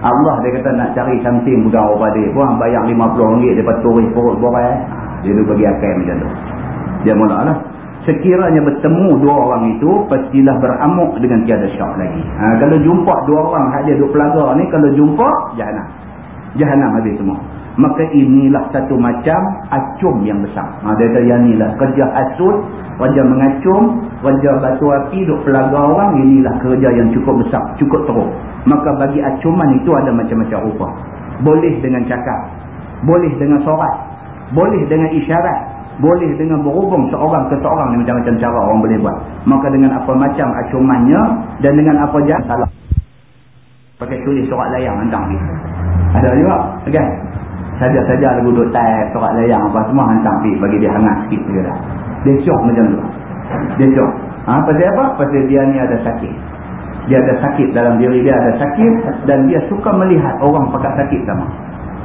Allah dia kata nak cari something mudah apa dia. Pun bayar RM50. Dia turis perut borai. Dia tu bagi akal macam tu. Dia mula lah. Sekiranya bertemu dua orang itu. Pastilah beramuk dengan tiada syak lagi. Ha, kalau jumpa dua orang dia duduk pelaga ni. Kalau jumpa. Jahanam. Jahanam habis semua maka inilah satu macam acum yang besar. Ha, dia kata yang inilah kerja asut, kerja mengacum, kerja batu api, duk pelaga orang, inilah kerja yang cukup besar, cukup teruk. Maka bagi acuman itu ada macam-macam rupa. Boleh dengan cakap, boleh dengan sorat, boleh dengan isyarat, boleh dengan berhubung seorang ke seorang macam-macam cara orang boleh buat. Maka dengan apa macam acumannya dan dengan apa jahat salah. Pakai tulis surat layang hantar ni. Ada juga, kan? saja-saja lagu duduk type surat layang apa semua hantar pergi bagi dia hangat sikit dia dah. Dia syok macam tu. Dia syok. Ha, pasal apa? Pasal dia ni ada sakit. Dia ada sakit dalam diri dia ada sakit dan dia suka melihat orang pakai sakit sama.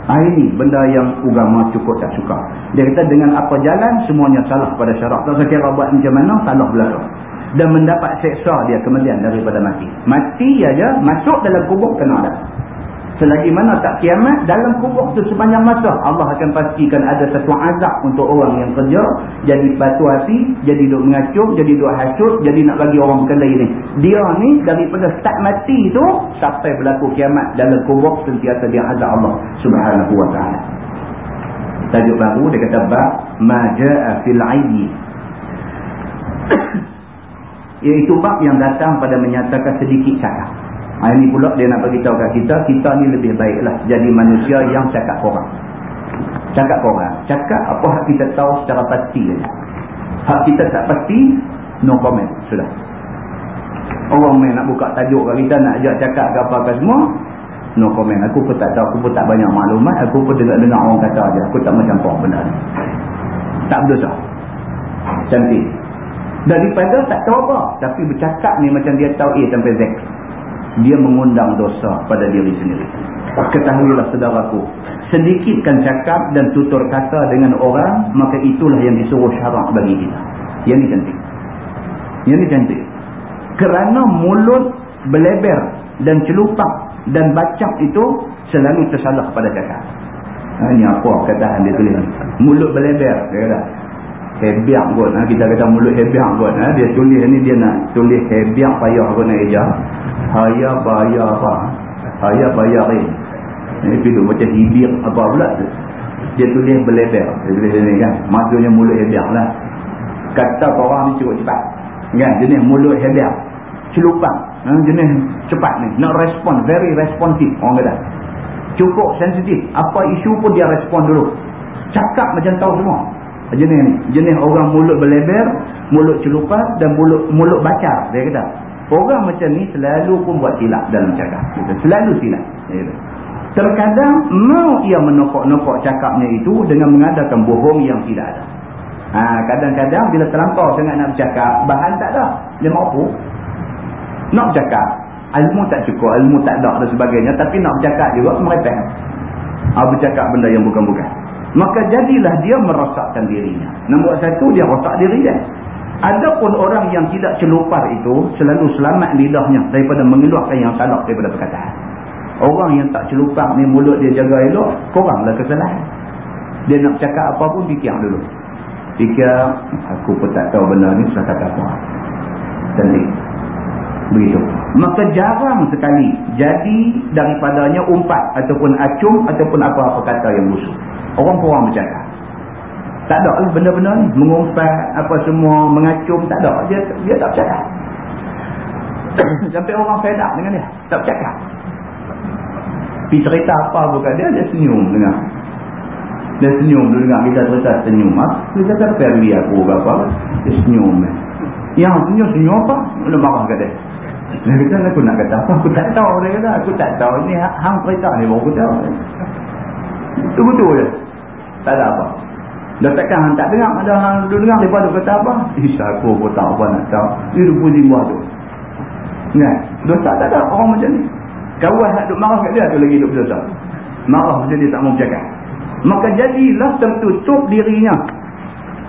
Ha, ini benda yang agama cukup tak suka. Dia kata dengan apa jalan semuanya salah pada syarak. Tak sekira buat macam mana salah belakang. Dan mendapat seksa dia kemudian daripada mati. Mati aja masuk dalam kubur kena dah. Selagi mana tak kiamat, dalam kubur tu sepanjang masa, Allah akan pastikan ada satu azab untuk orang yang kerja, jadi batu hati, jadi duk mengacung, jadi duk hasut, jadi nak bagi orang berkelai ni. Dia ni daripada start mati tu, sampai berlaku kiamat dalam kubur, sentiasa dia azab Allah subhanahu wa ta'ala. Tajuk baru, dia kata, Ba' maja'a fil ayyi. iaitu bab yang datang pada menyatakan sedikit cakap. Ha, ini pula dia nak beritahu kat kita, kita ni lebih baiklah jadi manusia yang cakap korang. Cakap korang. Cakap apa hak kita tahu secara pasti. Hak kita tak pasti, no comment. Sudah. Orang main nak buka tajuk kat kita, nak ajak cakap ke apa ke semua, no comment. Aku pun tak tahu, aku pun tak banyak maklumat, aku pun dengar-dengar orang kata aja. Aku tak macam apa benda ni. Tak berdosa. Cantik. Daripada tak tahu apa. Tapi bercakap ni macam dia tahu A sampai Z dia mengundang dosa pada diri sendiri. Ketahuilah saudaraku, sedikitkan cakap dan tutur kata dengan orang, maka itulah yang disuruh syarak bagi kita. Yang ini cantik. Yang ini cantik. Kerana mulut beleber dan celupak dan bacak itu selalu tersalah pada cakap. Ha, ini apa kataan dia tulis Mulut beleber, dia kata. Hebiak kot. Ha? kita kata mulut hebiak kot. Ha? dia tulis ni dia nak tulis hebiak payah kot nak ejah haya bayar apa? Haya bayar ni. Ini pilih macam hibir apa pula tu. Dia tulis beleber dia tulis ni kan? Maksudnya mulut hebiak lah. Kata orang ni cukup cepat. Kan? Jenis mulut hebiak celupang. Ha? jenis cepat ni. Nak respon very responsive orang kata. Cukup sensitif. Apa isu pun dia respon dulu. Cakap macam tahu semua. Jenis ni. Jenis orang mulut berlebar mulut celupas dan mulut mulut bacar dia kata. Orang macam ni selalu pun buat silap dalam cakap. Selalu silap terkadang mau ia menokok-nokok cakapnya itu dengan mengadakan bohong yang tidak ada. Ha, kadang-kadang ha, bila terlampau sangat nak bercakap bahan tak ada. Dia mampu nak bercakap ilmu tak cukup ilmu tak ada dan sebagainya tapi nak bercakap juga mereka ha, bercakap benda yang bukan-bukan maka jadilah dia merosakkan dirinya. Nombor satu, dia rosak diri dia. Adapun orang yang tidak celupar itu, selalu selamat lidahnya daripada mengeluarkan yang salah daripada perkataan. Orang yang tak celupar ni mulut dia jaga elok, koranglah kesalahan. Dia nak cakap apa pun, fikir dulu. Fikir, aku pun tak tahu benda ni, saya kata apa. Cantik. Begitu. Maka jarang sekali jadi daripadanya umpat ataupun acung ataupun apa-apa kata yang busuk. Orang pun orang bercakap. Tak ada lah benda-benda ni. Mengumpat, apa semua, mengacung, tak ada. Dia, dia tak bercakap. Sampai orang fed up dengan dia. Tak bercakap. Pergi cerita apa bukan dia, dia senyum dengar. Dia senyum dulu dengar kita cerita senyum. Dia kata family aku berapa. Dia senyum. Yang senyum-senyum apa? Dia marah kat dia. Dia kata aku nak kata apa? Aku tak tahu dia kata. Aku tak tahu. Ini hang cerita ni baru aku tahu. Itu betul je. Tak ada apa. Dah takkan hang tak dengar. Ada hang duduk dengar. Lepas tu kata apa? Isya aku pun tak apa nak tahu. Itu pun jimbah tu. Kan? Dosa tak ada orang macam ni. Kawan nak duduk marah kat dia tu lagi duduk berdosa. Marah macam dia tak mau bercakap. Maka jadilah tertutup dirinya.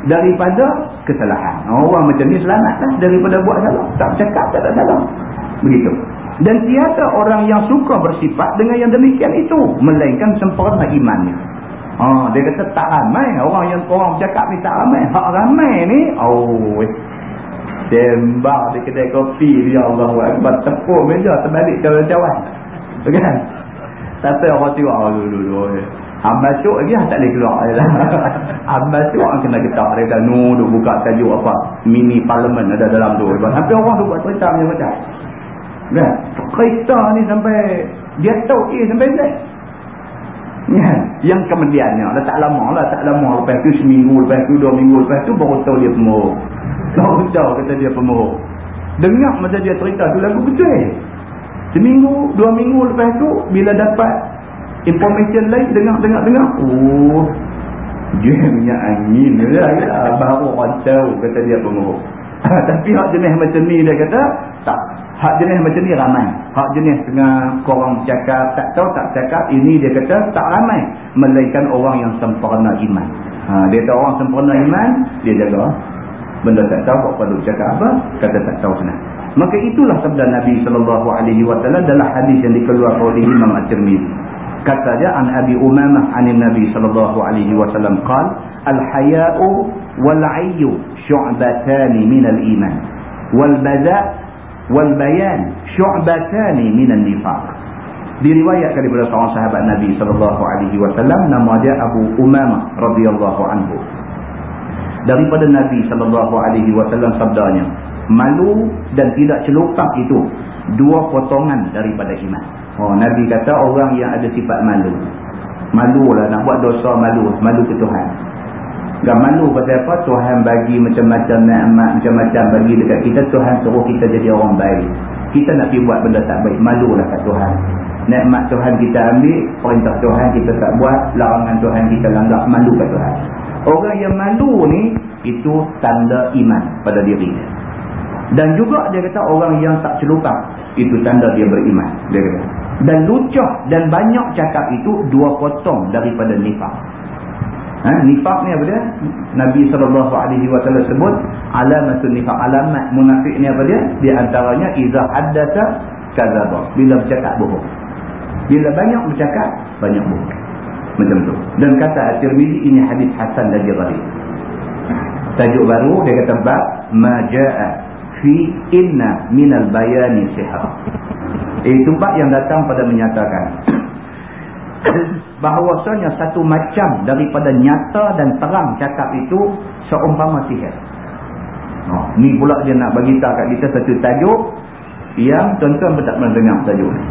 Daripada kesalahan. Orang macam ni selamat lah. Daripada buat salah. Tak bercakap tak ada salah. Begitu. Dan tiada orang yang suka bersifat dengan yang demikian itu. Melainkan sempurna imannya. Ha, dia kata tak ramai. Orang yang orang bercakap ni tak ramai. Hak ramai ni. Oh. Tembak di kedai kopi. Ya Allah. Akbar. Tepuk meja. Terbalik cawan-cawan. Kan? Tapi orang dulu, dulu. Hamba cuk lagi tak boleh keluar. Hamba cuk orang kena getak. Dia kata, no, duk buka tajuk apa. Mini parlimen ada dalam tu. Sampai orang tu buat cerita macam-macam. Kan? Kereta ni sampai dia tahu A sampai Z. Kan? Yang kemudiannya lah tak lama lah, tak lama lepas tu seminggu, lepas tu dua minggu, lepas tu baru tahu dia pemohon. Baru tahu kata dia pemohon. Dengar masa dia cerita tu lagu betul. Seminggu, dua minggu lepas tu, bila dapat information lain, dengar, dengar, dengar. Oh, dia punya angin. Ya, ya, baru orang tahu kata dia pemohon. Tapi hak jenis macam ni dia kata, tak. Hak jenis macam ni ramai. Hak jenis tengah korang bercakap, tak tahu tak cakap, ini dia kata tak ramai. Melainkan orang yang sempurna iman. Ha, dia tahu orang sempurna iman, dia jaga. Benda tak tahu, apa perlu cakap apa, kata tak tahu senang. Maka itulah sabda Nabi SAW dalam hadis yang dikeluarkan oleh Imam At-Tirmidhi. Kata dia an Abi Umamah an Nabi sallallahu alaihi wasallam qala al-haya'u wal-'ayyu syu'batan min al-iman wal-baza' wal-bayan syu'batan min an-nifaq. Diriwayatkan daripada seorang sahabat Nabi sallallahu alaihi wasallam nama dia Abu Umamah radhiyallahu anhu. Daripada Nabi sallallahu alaihi wasallam sabdanya, Malu dan tidak celupak itu dua potongan daripada iman. Oh, Nabi kata orang yang ada sifat malu. Malu lah nak buat dosa malu. Malu ke Tuhan. Gak malu pasal apa? Tuhan bagi macam-macam nikmat, macam-macam bagi dekat kita. Tuhan suruh kita jadi orang baik. Kita nak pergi buat benda tak baik. Malu lah kat Tuhan. Nikmat Tuhan kita ambil, perintah Tuhan kita tak buat, larangan Tuhan kita langgar, malu kat Tuhan. Orang yang malu ni, itu tanda iman pada diri dia. Dan juga dia kata orang yang tak celupang, itu tanda dia beriman. Dia kata. Dan lucah dan banyak cakap itu dua potong daripada nifak. Ha? Nifak ni apa dia? Nabi SAW sebut alamatul nifak. Alamat munafik ni apa dia? Di antaranya iza haddasa kazabah. Bila bercakap bohong. Bila banyak bercakap, banyak bohong. Macam tu. Dan kata At-Tirmidhi ini hadis Hasan lagi gharib. Tajuk baru dia kata bab maja'a fi inna minal bayani sihar. Itu bab yang datang pada menyatakan bahawasanya satu macam daripada nyata dan terang cakap itu seumpama sihir. Oh, ni pula dia nak bagi tahu kat kita satu tajuk yang tuan-tuan pun tak pernah dengar tajuk ni.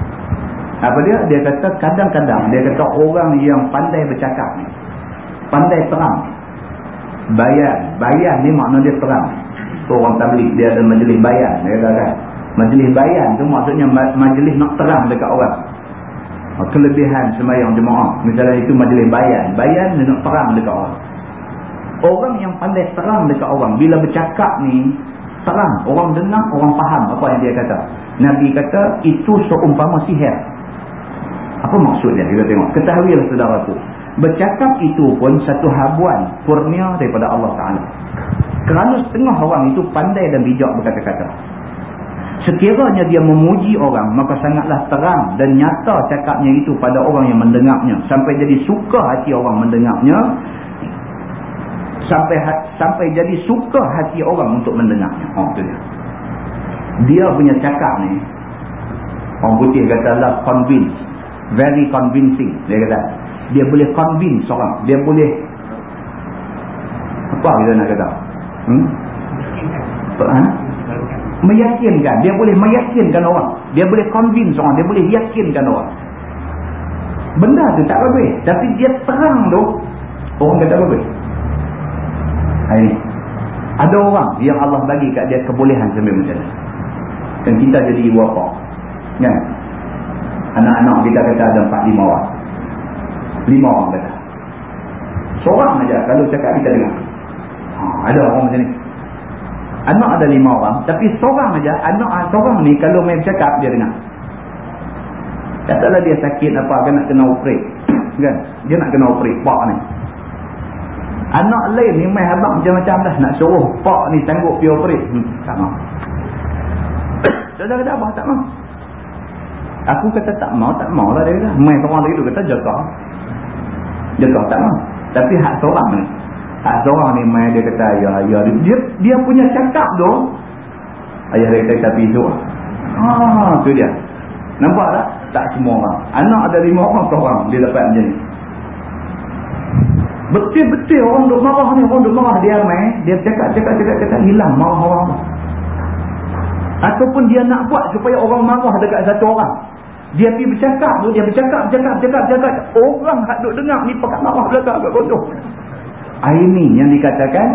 Apa dia? Dia kata kadang-kadang dia kata orang yang pandai bercakap ni. Pandai terang. Bayan. Bayan ni makna dia terang. So, orang tablik dia ada majlis bayan. Dia kata kan. Majlis bayan tu maksudnya majlis nak terang dekat orang. Kelebihan semayang jemaah. Misalnya itu majlis bayan. Bayan dia nak terang dekat orang. Orang yang pandai terang dekat orang. Bila bercakap ni terang. Orang dengar, orang faham apa yang dia kata. Nabi kata itu seumpama sihir. Apa maksudnya? Kita tengok. Ketahuilah saudaraku. Bercakap itu pun satu habuan kurnia daripada Allah Ta'ala. Kerana setengah orang itu pandai dan bijak berkata-kata. Sekiranya dia memuji orang, maka sangatlah terang dan nyata cakapnya itu pada orang yang mendengarnya. Sampai jadi suka hati orang mendengarnya. Sampai sampai jadi suka hati orang untuk mendengarnya. Oh, dia. Dia punya cakap ni, orang putih kata lah convince very convincing dia kata dia boleh convince orang dia boleh apa kita nak kata hmm? ha? Meyakinkan. Dia boleh meyakinkan orang. Dia boleh convince orang. Dia boleh yakinkan orang. Benda tu tak bagus. Tapi dia terang tu orang kata bagus. Ini. Ada orang yang Allah bagi kat dia kebolehan sambil macam dan kita jadi ibu apa kan? Anak-anak kita kata ada empat lima orang. Lima orang kata. Seorang saja kalau cakap kita dengar. Ha, ada orang macam ni anak ada lima orang tapi seorang saja anak seorang ni kalau main cakap dia dengar katalah dia sakit apa kan nak kena operate kan dia nak kena operate pak ni anak lain ni main habang macam-macam dah nak suruh pak ni sanggup pergi operate hmm, tak mahu dia kata apa tak mahu Aku kata tak mau, tak mau lah dia kata. Main seorang lagi tu kata jaga. Jaga tak mau. Tapi hak seorang ni. Hak seorang ni main dia kata ayah, ayah. Dia, dia punya cakap tu. Ayah dia kata tapi tu. Ah, tu dia. Nampak tak? Tak semua orang. Anak ada lima orang seorang dia dapat macam ni. Betul-betul orang duk marah ni. Orang duk marah dia main. Dia cakap, cakap, cakap, cakap. Hilang marah orang. Ataupun dia nak buat supaya orang marah dekat satu orang. Dia pergi bercakap tu, dia bercakap, bercakap, bercakap, bercakap. Orang yang duk dengar ni pekat marah belakang kat kodoh. Ini yang dikatakan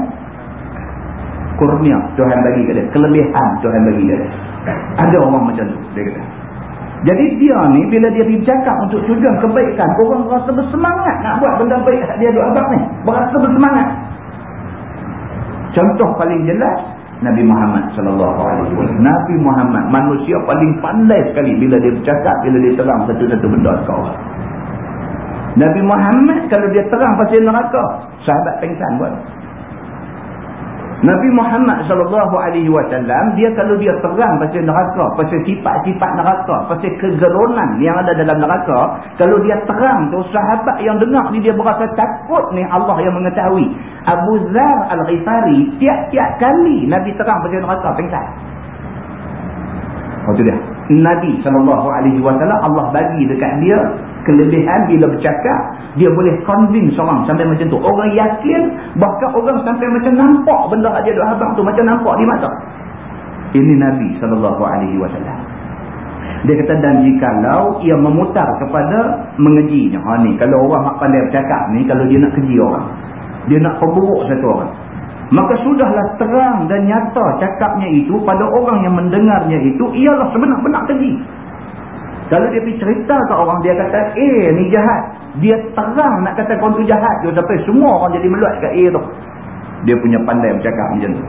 kurnia Tuhan bagi ke dia. Kelebihan Tuhan bagi dia. Ada orang macam tu, dia kata. Jadi dia ni, bila dia bercakap untuk tujuan kebaikan, orang rasa bersemangat nak buat benda baik dia duk abang ni. Berasa bersemangat. Contoh paling jelas, Nabi Muhammad sallallahu alaihi wasallam. Nabi Muhammad manusia paling pandai sekali bila dia bercakap, bila dia terang satu-satu benda dekat orang. Nabi Muhammad kalau dia terang pasal neraka, sahabat pengsan buat. Nabi Muhammad sallallahu alaihi wasallam dia kalau dia terang pasal neraka, pasal sifat-sifat neraka, pasal kegeronan yang ada dalam neraka, kalau dia terang tu sahabat yang dengar ni dia berasa takut ni Allah yang mengetahui. Abu Zar Al-Ghifari tiap-tiap kali Nabi terang pasal neraka pingsan. Oh tu dia. Nabi sallallahu alaihi wasallam Allah bagi dekat dia kelebihan bila bercakap dia boleh convince orang sampai macam tu orang yakin bahkan orang sampai macam nampak benda dia duk habang tu macam nampak di mata Ini Nabi SAW. Dia kata dan jikalau ia memutar kepada mengejinya. Ha ni kalau orang nak pandai bercakap ni kalau dia nak keji orang. Dia nak perburuk satu orang. Maka sudahlah terang dan nyata cakapnya itu pada orang yang mendengarnya itu ialah sebenar-benar keji. Kalau dia pergi cerita ke orang dia kata eh ni jahat. Dia terang nak kata kau tu jahat. Dia sampai semua orang jadi meluat kat A tu. Dia punya pandai bercakap macam tu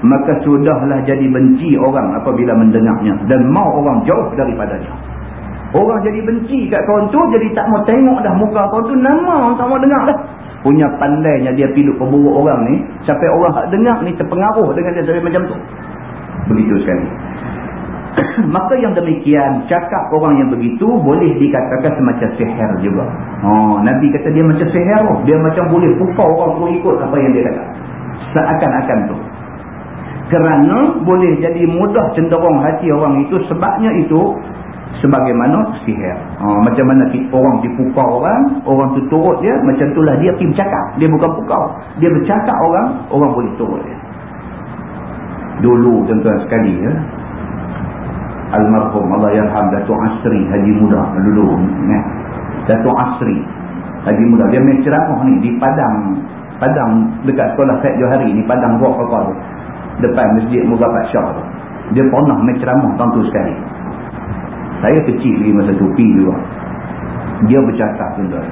maka sudahlah jadi benci orang apabila mendengarnya dan mau orang jauh daripadanya orang jadi benci kat kawan tu jadi tak mau tengok dah muka kawan tu nama orang tak mau dengar dah punya pandainya dia pilih pemburuk orang ni sampai orang tak dengar ni terpengaruh dengan dia sampai macam tu begitu sekali maka yang demikian cakap orang yang begitu boleh dikatakan semacam seher juga oh, Nabi kata dia macam seher dia macam boleh pukau orang tu ikut apa yang dia kata seakan-akan tu kerana boleh jadi mudah cenderung hati orang itu sebabnya itu sebagaimana sihir. Ha, macam mana orang dipukau orang, orang tu turut dia, macam itulah dia pergi bercakap. Dia bukan pukau. Dia bercakap orang, orang boleh turut dia. Dulu tuan-tuan sekali ya. Almarhum Allah Yarham Datuk Asri Haji Muda dulu. Ya. Datuk Asri Haji Muda. Dia main ceramah ni di Padang. Padang dekat sekolah Syed Johari ni. Padang Buat apa-apa depan masjid Muzaffar Shah tu. Dia pernah main ceramah tentu sekali. Saya kecil lagi masa tu pi juga. Dia bercakap tuan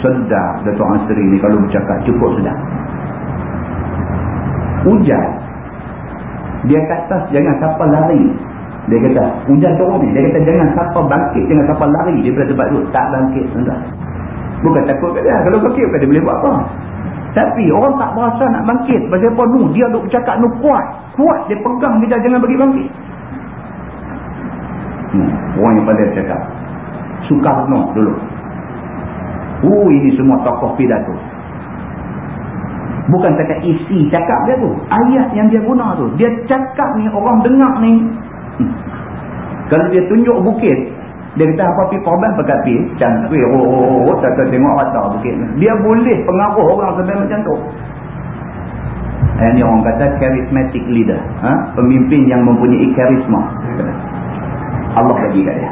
Sedar Datuk Asri ni kalau bercakap cukup sedar. Hujan. Dia kata jangan siapa lari. Dia kata hujan turun ni. Dia kata jangan siapa bangkit. Jangan siapa lari daripada tempat tu. Tak bangkit tuan Bukan takut ke dia. Kalau bangkit dia boleh buat apa. Tapi orang tak berasa nak bangkit. Pasal apa? Nu, dia duk bercakap nu kuat. Kuat dia pegang dia jangan bagi bangkit. Hmm, orang yang pandai cakap. Soekarno dulu. Uh, ini semua tokoh pidato. Bukan cakap isi cakap dia tu. Ayat yang dia guna tu. Dia cakap ni, orang dengar ni. Hmm. Kalau dia tunjuk bukit, dia kata apa pergi korban pergi. Cantik. Oh, oh, oh, oh. Tak tengok rata bukit. Dia boleh pengaruh orang sampai macam tu. Ini orang kata charismatic leader. Ha? Pemimpin yang mempunyai karisma. Allah bagi kat dia.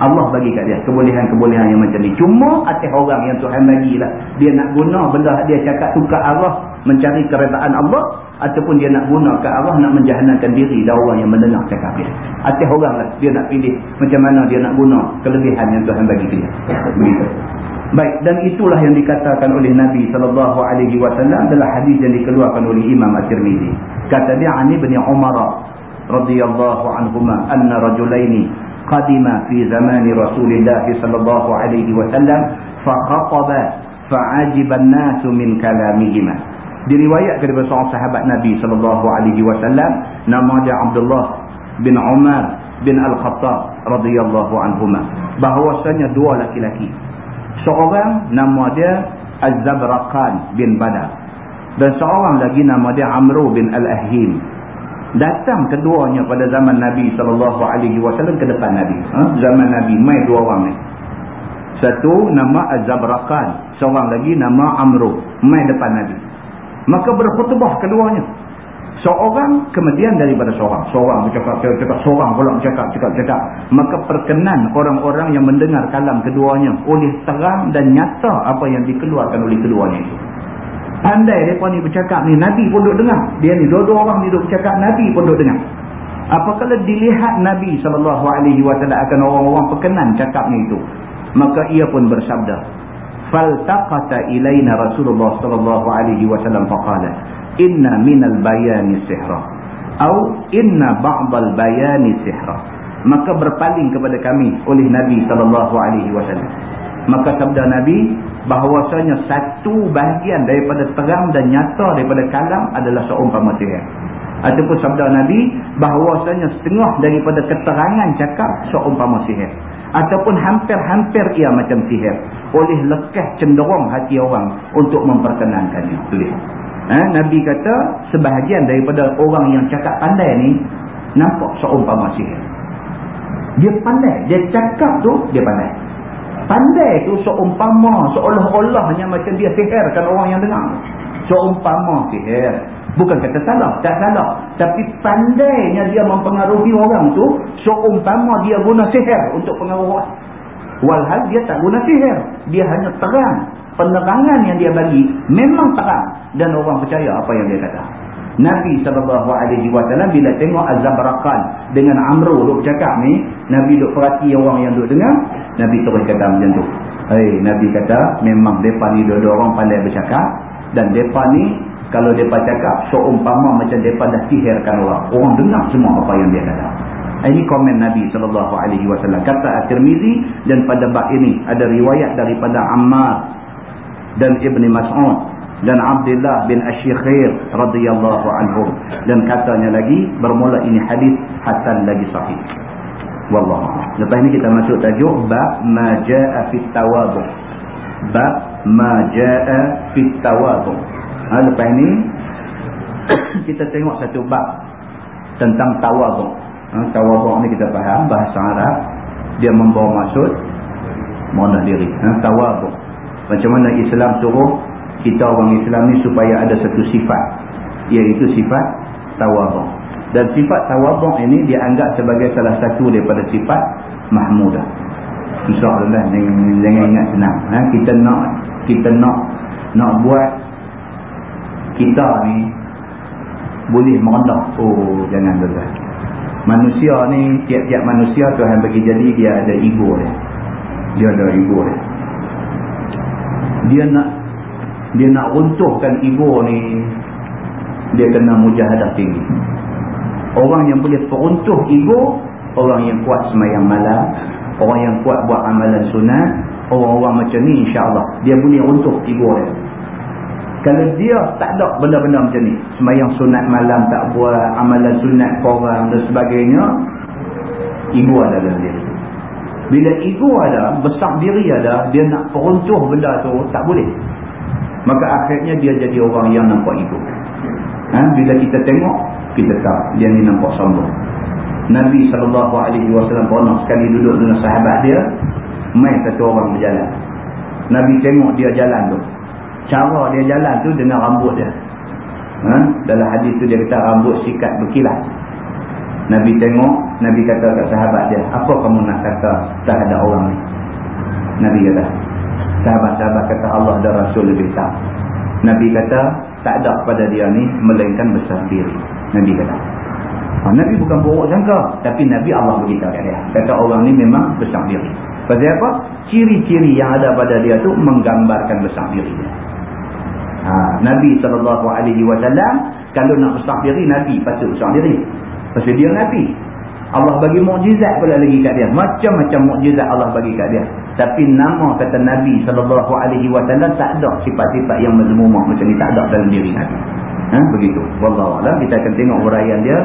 Allah bagi kat dia kebolehan-kebolehan yang macam ni. Cuma atas orang yang Tuhan bagilah. Dia nak guna benda dia cakap tukar arah mencari keredaan Allah ataupun dia nak guna ke arah nak menjahannakan diri dan orang yang mendengar cakap dia atas orang lah dia nak pilih macam mana dia nak guna kelebihan yang Tuhan bagi dia. Begitu. Baik dan itulah yang dikatakan oleh Nabi SAW adalah hadis yang dikeluarkan oleh Imam At-Tirmidhi kata Biah bin Umar radhiyallahu anhuma anna rajulaini qadima fi zamani khataba fa ajiba an-nas min kalamihima diriwayatkan daripada seorang sahabat Nabi sallallahu alaihi wasallam nama dia Abdullah bin Umar bin Al-Khattab radhiyallahu anhuma bahwasanya dua laki-laki seorang nama dia Az-Zabraqan bin Badar dan seorang lagi nama dia Amru bin Al-Ahim datang keduanya pada zaman Nabi SAW ke depan Nabi. Ha? Zaman Nabi, mai dua orang ni. Satu nama Az-Zabrakan. Seorang lagi nama Amru. Mai depan Nabi. Maka berkhutbah keduanya. Seorang kemudian daripada seorang. Seorang bercakap, cakap. Seorang pula bercakap, cakap, cakap. Maka perkenan orang-orang yang mendengar kalam keduanya oleh terang dan nyata apa yang dikeluarkan oleh keduanya itu pandai mereka ni bercakap ni Nabi pun duduk dengar dia ni dua-dua orang ni duduk bercakap Nabi pun duduk dengar apakala dilihat Nabi SAW akan orang-orang perkenan cakap ni itu maka ia pun bersabda faltaqata ilaina Rasulullah SAW faqala inna minal bayani sihra. Atau inna ba'dal bayani sihra. Maka berpaling kepada kami oleh Nabi SAW maka sabda Nabi bahawasanya satu bahagian daripada terang dan nyata daripada kalam adalah seumpama sihir. Ataupun sabda Nabi bahawasanya setengah daripada keterangan cakap seumpama sihir ataupun hampir-hampir ia macam sihir oleh lekah cenderung hati orang untuk memperkenankannya tulis ha? Nabi kata sebahagian daripada orang yang cakap pandai ni nampak seumpama sihir dia pandai dia cakap tu dia pandai Pandai tu seumpama seolah-olahnya macam dia sihirkan orang yang dengar. Seumpama sihir. Bukan kata salah, tak salah. Tapi pandainya dia mempengaruhi orang tu, seumpama dia guna sihir untuk pengaruh. Walhal dia tak guna sihir. Dia hanya terang. Penerangan yang dia bagi memang terang. Dan orang percaya apa yang dia kata. Nabi SAW bila tengok Az-Zabrakan dengan Amru duk bercakap ni, Nabi duk perhati orang yang duk dengar, Nabi terus kata macam tu. Hey, Nabi kata memang mereka ni dua-dua orang pandai bercakap dan mereka ni kalau mereka cakap seumpama macam mereka dah sihirkan orang. Orang dengar semua apa yang dia kata. Ini komen Nabi SAW. Kata At-Tirmizi dan pada bab ini ada riwayat daripada Ammar dan Ibni Mas'ud dan Abdullah bin Ashikhir radhiyallahu anhum. Dan katanya lagi bermula ini hadis hasan lagi sahih. Wallahu Lepas ini kita masuk tajuk bab ma jaa fit tawadhu. Bab ma jaa fit tawadhu. Ha, lepas ini kita tengok satu bab tentang tawadhu ha, tawaduk ni kita faham bahasa Arab. Dia membawa maksud merendah diri. Ha, tawaduk macam mana Islam suruh kita orang Islam ni supaya ada satu sifat iaitu sifat tawaduk dan sifat tawaduk ini dianggap sebagai salah satu daripada sifat mahmudah. insyaAllah jangan, jangan ingat senang. Ha, kita nak kita nak nak buat kita ni boleh merendah oh jangan berat manusia ni tiap-tiap manusia Tuhan bagi jadi dia ada ego dia. Dia ada ego dia. Dia nak dia nak runtuhkan ego ni dia kena mujahadah tinggi. Orang yang boleh peruntuh ego orang yang kuat semayang malam orang yang kuat buat amalan sunat orang-orang macam ni insyaAllah dia boleh runtuh ego dia kalau dia tak ada benda-benda macam ni, semayang sunat malam tak buat, amalan sunat korang dan sebagainya, ego ada dalam diri. Bila ego ada, besar diri ada, dia nak peruntuh benda tu, tak boleh. Maka akhirnya dia jadi orang yang nampak ego. Ha? Bila kita tengok, kita tahu dia ni nampak sombong. Nabi SAW pernah sekali duduk dengan sahabat dia, main satu orang berjalan. Nabi tengok dia jalan tu cara dia jalan tu dengan rambut dia. Ha? dalam hadis tu dia kata rambut sikat berkilat. Nabi tengok Nabi kata kat sahabat dia apa kamu nak kata terhadap orang ni? Nabi kata sahabat-sahabat kata Allah dan Rasul lebih tahu Nabi kata tak ada pada dia ni melainkan besar diri. Nabi kata. Ha, Nabi bukan buruk sangka tapi Nabi Allah beritahu kat dia. Kata orang ni memang besar diri. Pasal apa? Ciri-ciri yang ada pada dia tu menggambarkan besar diri dia. Ha, Nabi SAW kalau nak besar diri Nabi patut besar diri. Pasal dia Nabi. Allah bagi mukjizat pula lagi kat dia. Macam-macam mukjizat Allah bagi kat dia. Tapi nama kata Nabi SAW tak ada sifat-sifat yang mazmumah macam ni. Tak ada dalam diri Nabi. Ha, begitu. Wallahualam kita akan tengok huraian dia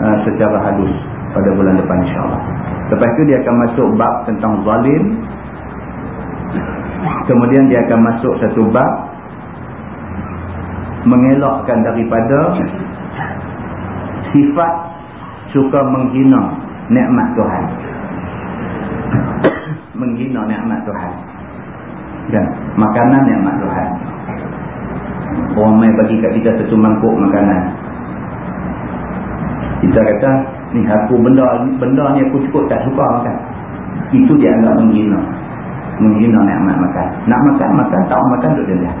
uh, secara halus pada bulan depan insyaAllah. Lepas itu dia akan masuk bab tentang zalim. Kemudian dia akan masuk satu bab mengelakkan daripada sifat suka menghina nikmat Tuhan. Menghina nikmat Tuhan. Dan makanan nikmat Tuhan. Orang main bagi kat kita satu mangkuk makanan. Kita kata ni aku benda benda ni aku cukup tak suka makan. Itu dia anggap menghina. Menghina nikmat makan. Nak makan makan tak makan duduk dia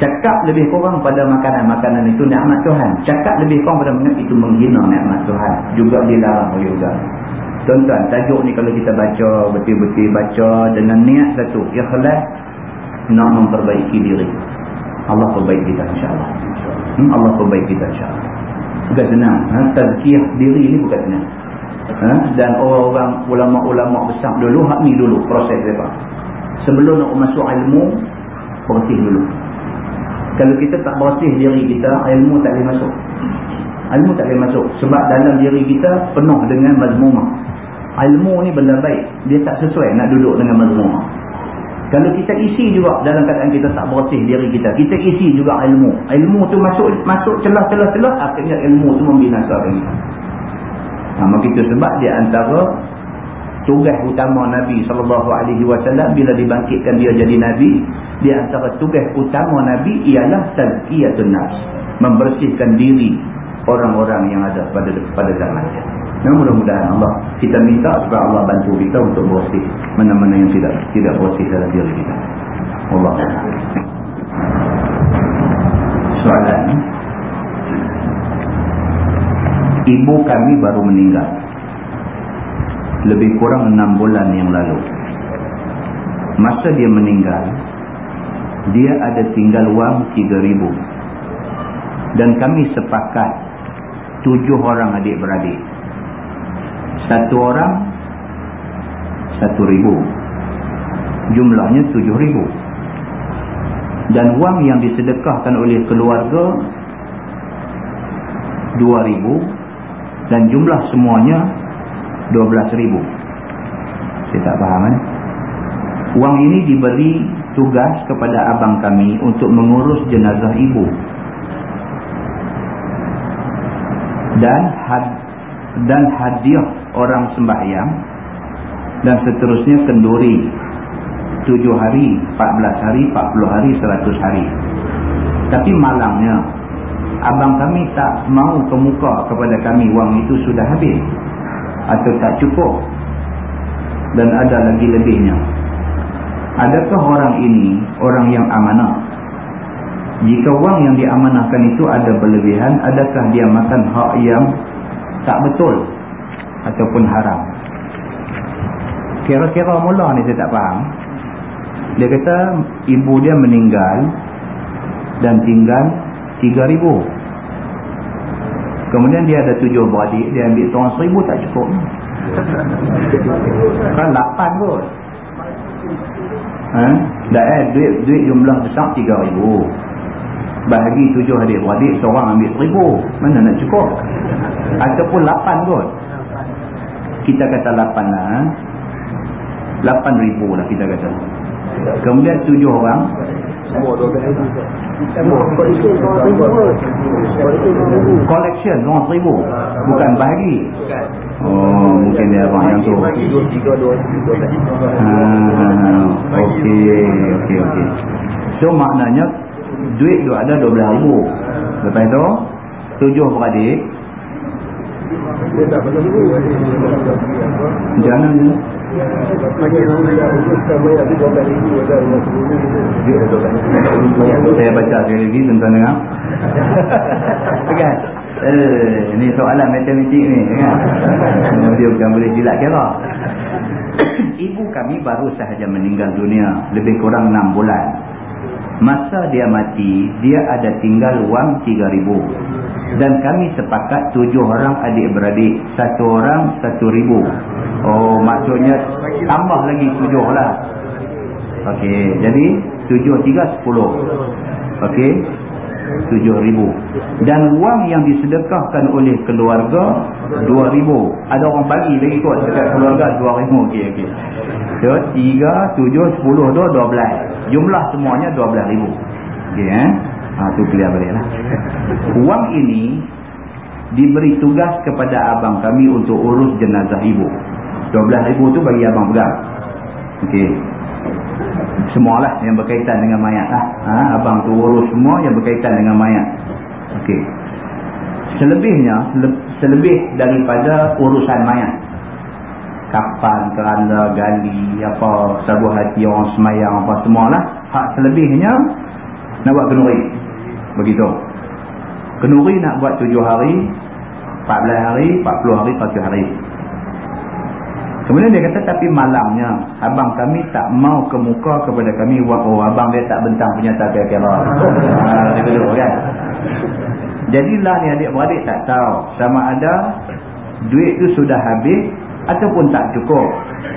Cakap lebih kurang pada makanan-makanan itu nikmat Tuhan. Cakap lebih kurang pada makanan itu menghina nikmat Tuhan. Juga dilarang juga. Tuan-tuan, tajuk ni kalau kita baca, betul-betul baca dengan niat satu. Ikhlas nak memperbaiki diri. Allah perbaiki kita insyaAllah. Hmm? Allah perbaiki kita insyaAllah. Bukan senang. Ha? Tazkiyah diri ni bukan senang. Ha? Dan orang-orang ulama-ulama besar dulu, hak ni dulu proses mereka. Sebelum nak masuk ilmu, bersih dulu. Kalau kita tak bersih diri kita, ilmu tak boleh masuk. Ilmu tak boleh masuk. Sebab dalam diri kita penuh dengan mazmumah. Ilmu ni benda baik. Dia tak sesuai nak duduk dengan mazmumah. Kalau kita isi juga dalam keadaan kita tak bersih diri kita. Kita isi juga ilmu. Ilmu tu masuk masuk celah-celah-celah. Akhirnya ilmu tu membinasakan kita. Ha, maka itu sebab dia antara tugas utama Nabi SAW bila dibangkitkan dia jadi Nabi di antara tugas utama Nabi ialah tazkiyatun nafs membersihkan diri orang-orang yang ada pada pada zaman ini. Dan mudah-mudahan Allah kita minta supaya Allah bantu kita untuk bersih mana-mana yang tidak tidak bersih dalam diri kita. Allah. Soalan. Ibu kami baru meninggal. Lebih kurang enam bulan yang lalu. Masa dia meninggal, dia ada tinggal wang tiga ribu. Dan kami sepakat tujuh orang adik-beradik. Satu orang, satu ribu. Jumlahnya tujuh ribu. Dan wang yang disedekahkan oleh keluarga, dua ribu. Dan jumlah semuanya, ribu. Saya tak faham kan? Wang ini diberi tugas kepada abang kami untuk mengurus jenazah ibu. Dan had, dan hadiah orang sembahyang dan seterusnya kenduri. Tujuh hari, empat belas hari, empat puluh hari, seratus hari. Tapi malangnya, abang kami tak mau kemuka kepada kami wang itu sudah habis. Atau tak cukup. Dan ada lagi lebihnya. Adakah orang ini orang yang amanah? Jika wang yang diamanahkan itu ada berlebihan, adakah dia makan hak yang tak betul ataupun haram? Kira-kira mula ni saya tak faham. Dia kata ibu dia meninggal dan tinggal. Kemudian dia ada tujuh beradik, dia ambil seorang seribu tak cukup. Kan lapan kot. Ha? Dah eh, duit, duit jumlah besar ribu. Bahagi tujuh adik-beradik, seorang ambil seribu. Mana nak cukup? Ataupun lapan kot. Kita kata lapan lah. Lapan ribu lah kita kata. Kemudian tujuh orang. Collection, orang seribu. Bukan bahagi. Oh, mungkin dia abang yang tu. Ah, okey, okey, okey. So, maknanya, duit tu ada RM12,000. Lepas tu, tujuh beradik. Jangan je. Saya baca lagi tentang dengar. Kan? Eh, ini soalan matematik ni kan. Dia bukan boleh silap kira. Ibu kami baru sahaja meninggal dunia lebih kurang 6 bulan. Masa dia mati, dia ada tinggal wang 3000. Dan kami sepakat tujuh orang adik-beradik, satu orang satu ribu. Oh, maksudnya tambah lagi tujuh lah. Okey, jadi tujuh tiga sepuluh. Okey, tujuh ribu. Dan wang yang disedekahkan oleh keluarga dua ribu. Ada orang bagi lagi kot dekat keluarga dua ribu. Okey, okey. So, tiga, tujuh, sepuluh, dua, dua belas. Jumlah semuanya dua belas ribu. Okey, eh? Ha, tu clear balik lah. Wang ini diberi tugas kepada abang kami untuk urus jenazah ibu. Dua belas ribu tu bagi abang pegang. Okey semualah yang berkaitan dengan mayat lah. Ha, abang tu urus semua yang berkaitan dengan mayat. Okey. Selebihnya, selebih daripada urusan mayat. Kapan, keranda, gali, apa, sabu hati orang semayang, apa semualah. Hak selebihnya, nak buat kenuri begitu. Kenuri nak buat 7 hari 14 hari 40 hari 40 hari. Kemudian dia kata tapi malamnya abang kami tak mau ke muka kepada kami. Oh abang dia tak bentang punya tak kira-kira. Kan? jadilah ni adik-beradik tak tahu sama ada duit tu sudah habis ataupun tak cukup.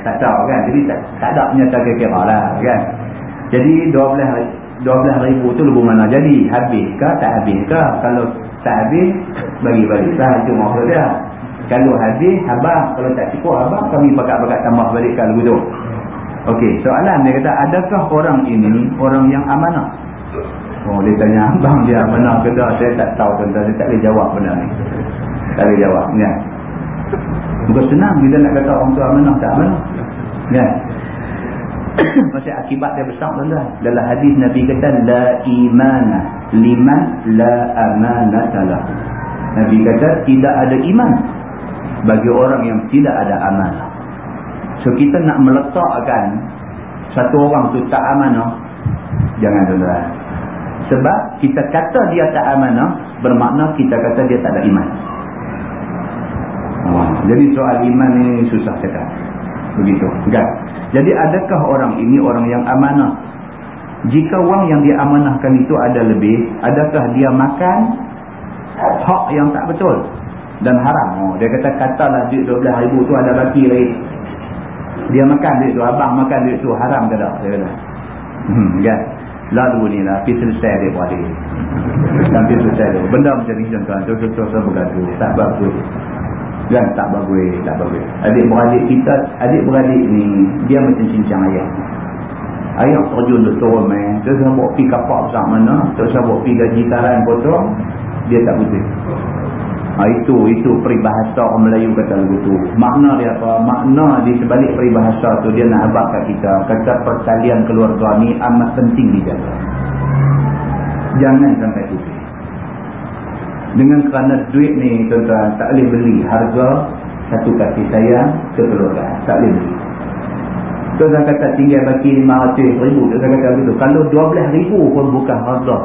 Tak tahu kan? Jadi tak, tak ada punya tak kira-kira lah kan? Jadi 12 hari 12,000 tu lebih mana jadi? Habis ke tak habis ke? Kalau tak habis, bagi balik. lah itu maksud dia. Kalau habis, habang. Kalau tak cukup, habang. Kami pakat-pakat tambah balik kalau tu. Okey, soalan dia kata, adakah orang ini orang yang amanah? Oh, dia tanya abang dia amanah ke dah? Saya tak tahu tentang dia. Tak boleh jawab benda ni. Tak boleh jawab. kan? Bukan senang bila nak kata orang tu amanah, tak amanah. Ya. Maksudnya akibat dia besar tuan-tuan. Dalam hadis Nabi kata la imana liman la amanata lahu. Nabi kata tidak ada iman bagi orang yang tidak ada amanah. So kita nak meletakkan satu orang tu tak amanah jangan tuan-tuan. Sebab kita kata dia tak amanah bermakna kita kata dia tak ada iman. Jadi soal iman ni susah cakap. Begitu. Kan? Jadi adakah orang ini orang yang amanah? Jika wang yang dia amanahkan itu ada lebih, adakah dia makan hak yang tak betul dan haram? Oh, dia kata katalah duit 12 ribu tu ada baki lagi. Dia makan duit tu, abang makan duit tu haram ke tak? Dia kata. Hmm, kan? Lalu ni lah, pergi selesai dia buat dia. Sampai selesai dia. Benda macam ni tuan-tuan, bergaduh, tak bagus. Kan tak bagus, tak bagus. Adik-beradik kita, adik-beradik ni, dia macam cincang ayah. Ayah terjun tu turun main, dia saya bawa pergi kapak besar mana, dia saya bawa pergi gaji taran potong, dia tak putih. Ha, itu itu peribahasa orang Melayu kata lagu tu. Makna dia apa? Makna di sebalik peribahasa tu dia nak abad kat kita. Kata pertalian keluarga ni amat penting dijaga. Jangan sampai putih. Dengan kerana duit ni tuan-tuan tak boleh beli harga satu kasih sayang ke keluarga. Tak boleh beli. Tuan-tuan kata tinggal baki 500 ribu. Tuan-tuan kata begitu. Kalau 12 ribu pun bukan harga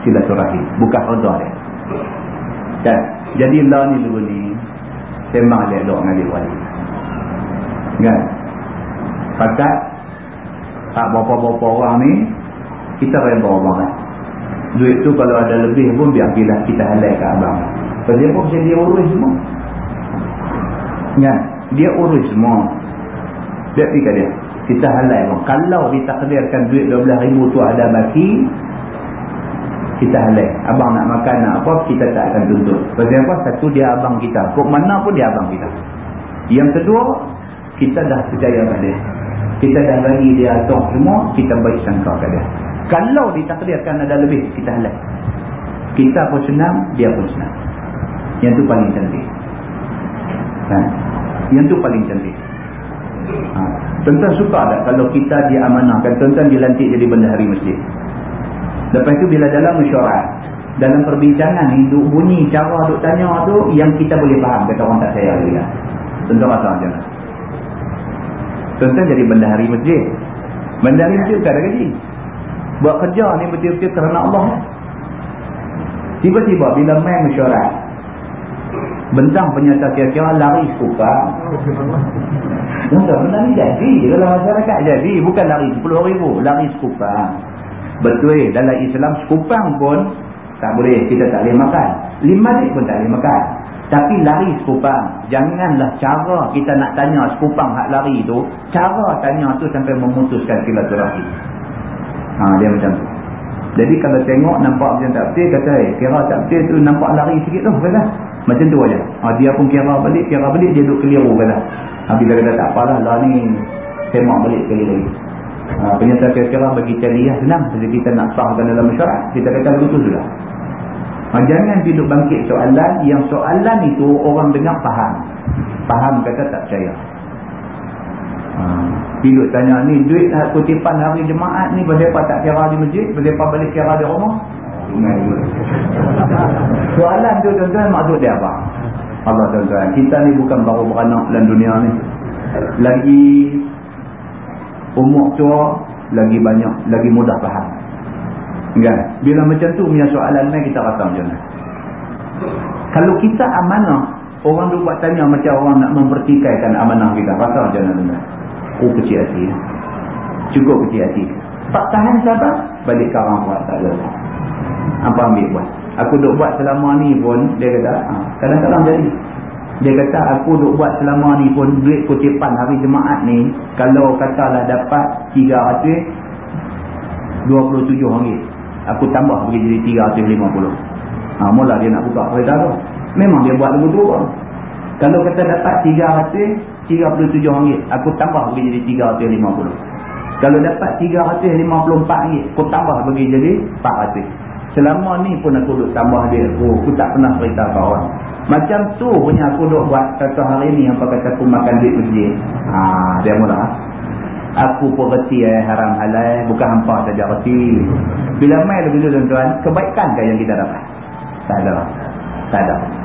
silaturahim. Bukan harga dia. Dan jadi lah ni dulu ni sembang dia dok dengan dia wali. Kan? Pakat tak berapa-berapa orang ni kita reda banget. Duit tu kalau ada lebih pun biar bila kita halai ke abang. Sebab dia pun dia urus semua. Kan? Dia urus semua. Dia fikir dia. Kita halai pun. Kalau ditakdirkan duit 12 ribu tu ada baki kita halal. Abang nak makan nak apa, kita tak akan tuntut. Sebab apa? Satu dia abang kita. Kok mana pun dia abang kita. Yang kedua, kita dah percaya pada dia. Kita dah bagi dia atur semua, kita baik sangka pada dia. Kalau ditakdirkan ada lebih, kita halal. Kita pun senang, dia pun senang. Yang tu paling cantik. Kan? Yang tu paling cantik. Ha. Tuan-tuan suka tak kalau kita diamanahkan, tuan-tuan dilantik jadi bendahari masjid. Lepas itu bila dalam mesyuarat, dalam perbincangan ni, duk bunyi cara duk tanya tu, yang kita boleh faham, kata orang tak saya lagi. Tentu rasa macam mana? Tentu jadi bendahari masjid. Bendahari masjid tak ada gaji. Buat kerja ni betul-betul kerana Allah. Tiba-tiba bila main mesyuarat, bentang penyata kira-kira lari suka. Tentu benda ni jadi. Kalau masyarakat jadi, bukan lari 10 ribu, lari suka. Betul dalam Islam sekupang pun tak boleh. Kita tak boleh makan. Lima dik pun tak boleh makan. Tapi lari sekupang. Janganlah cara kita nak tanya sekupang hak lari tu. Cara tanya tu sampai memutuskan silaturahim. Ha, dia macam tu. Jadi kalau tengok nampak macam tak betul. Kata eh kira tak betul tu nampak lari sikit tu. Kata. Macam tu aja. Ha, dia pun kira balik. Kira balik dia duduk keliru. Kata. Ha, bila kata tak apalah lah ni. Semak balik sekali lagi. Ha, Penyata kira-kira bagi cariah senang. Jadi kita nak sahkan dalam masyarakat. Kita kata begitu sudah. Ha, jangan hidup bangkit soalan. Yang soalan itu orang dengar faham. Faham kata tak percaya. Ha, hidup tanya ni duit kutipan hari jemaat ni. Berapa tak kira di masjid. Berapa balik kira di rumah. Soalan tu tuan-tuan maksud dia apa? Allah tuan-tuan. Kita ni bukan baru beranak dalam dunia ni. Lagi umur tua lagi banyak lagi mudah faham kan bila macam tu punya soalan ni kita rasa macam mana kalau kita amanah orang tu buat tanya macam orang nak mempertikaikan amanah kita rasa macam mana oh kecil hati cukup kecil hati tak tahan sabar balik ke orang buat tak ada apa ambil buat aku duk buat selama ni pun dia kata ah, kadang-kadang jadi dia kata aku duk buat selama ni pun duit kutipan hari jemaat ni kalau katalah dapat 327 ringgit. Aku tambah pergi jadi 350. Ha mula dia nak buka kereta tu. Memang dia buat pun. Kalau kata dapat 300 37 ringgit, aku tambah pergi jadi 350. Kalau dapat 354 ringgit, aku tambah pergi jadi 400. Selama ni pun aku duk tambah dia. Aku, aku tak pernah cerita kawan. Macam tu punya aku duk buat kata hari ni apa kata aku makan duit masjid. Ha, dia mula. Aku pun reti eh, haram halal. Bukan hampa saja reti. Bila main lebih dulu tuan-tuan. Kebaikan ke yang kita dapat? Tak ada. Tak ada.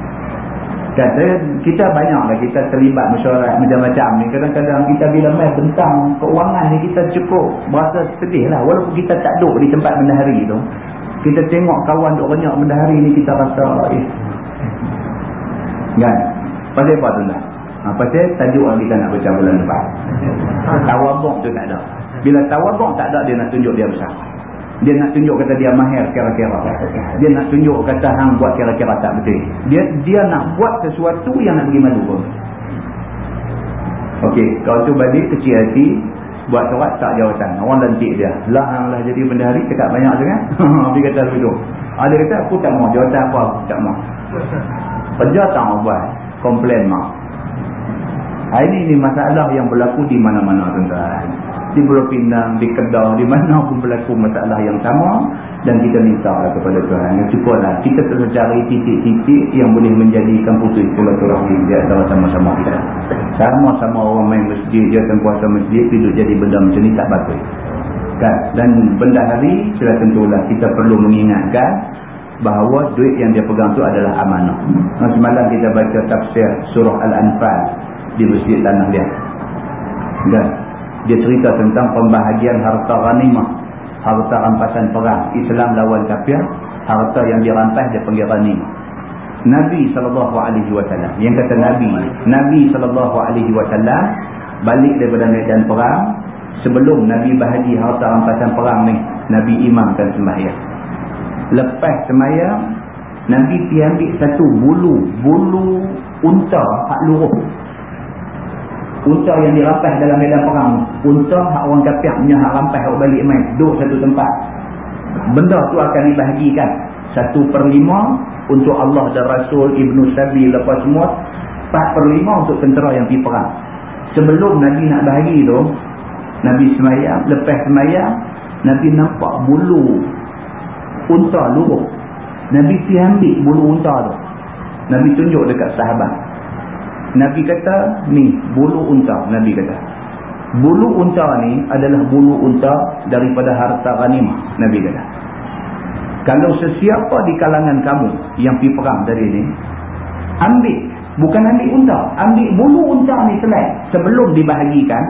Kata, kita banyaklah kita terlibat mesyuarat macam-macam ni. Kadang-kadang kita bila main tentang keuangan ni kita cukup berasa sedih lah. Walaupun kita tak duduk di tempat bendahari tu. Kita tengok kawan duduk banyak bendahari ni kita rasa eh. Kan? Pasal apa tu lah? Ha, pasal tajuk yang kita nak baca bulan depan. Tawabok tu tak ada. Bila tawabok tak ada, dia nak tunjuk dia besar. Dia nak tunjuk kata dia mahir kira-kira. Dia nak tunjuk kata hang buat kira-kira tak betul. Dia dia nak buat sesuatu yang nak bagi malu pun. Okey, kau tu balik kecil hati, buat surat tak jawatan. Orang lantik dia. Lah hang lah jadi bendahari cakap banyak sangat. Dia kata begitu. Ada kata aku tak mau jawatan apa aku tak mau. Kerja tak mau buat. Komplain mak. Ha, ini, ini masalah yang berlaku di mana-mana tuan-tuan. Di Pulau Pinang, di Kedah, di mana pun berlaku masalah yang sama. Dan kita minta kepada Tuhan. Yang cukuplah. Kita terus cari titik-titik yang boleh menjadikan putus silaturahmi di antara sama-sama kita. Sama-sama orang main masjid, jatuh kuasa masjid, hidup jadi benda macam ni tak bagus. Kan? Dan benda hari, sudah tentulah kita perlu mengingatkan bahawa duit yang dia pegang tu adalah amanah. Semalam kita baca tafsir surah Al-Anfal di masjid tanah dia. Dan dia cerita tentang pembahagian harta ghanimah. Harta rampasan perang. Islam lawan kafir. Harta yang dirampas dia panggil ghanimah. Nabi SAW. Yang kata Nabi. Nabi SAW balik daripada medan perang. Sebelum Nabi bahagi harta rampasan perang ni. Nabi imamkan sembahyang. Lepas sembahyang. Nabi pergi ambil satu bulu. Bulu unta hak luruh unta yang dirampas dalam medan perang. Unta hak orang kafir punya hak rampas hak balik main. Duduk satu tempat. Benda tu akan dibahagikan. Satu per lima untuk Allah dan Rasul Ibnu Sabi lepas semua. Empat per lima untuk tentera yang pergi perang. Sebelum Nabi nak bahagi tu Nabi semayang lepas semayang Nabi nampak bulu unta luruh. Nabi pergi ambil bulu unta tu. Nabi tunjuk dekat sahabat Nabi kata ni bulu unta Nabi kata. Bulu unta ni adalah bulu unta daripada harta ghanimah Nabi kata. Kalau sesiapa di kalangan kamu yang pergi perang dari ni ambil bukan ambil unta ambil bulu unta ni selain sebelum dibahagikan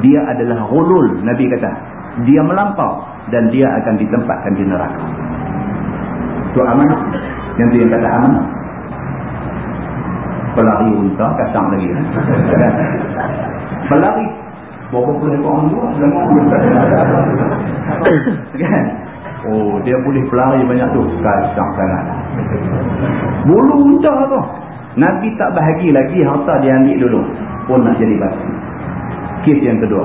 dia adalah hulul Nabi kata. Dia melampau dan dia akan ditempatkan di neraka. Itu amanah. Yang tu yang kata amanah pelari unta kacang lagi. Pelari. Berapa puluh ekor orang dua kan? Oh dia boleh pelari banyak tu. Kacang sangat. Bulu unta tu. Nabi tak bahagi lagi harta dia ambil dulu. Pun nak jadi batu. Kes yang kedua.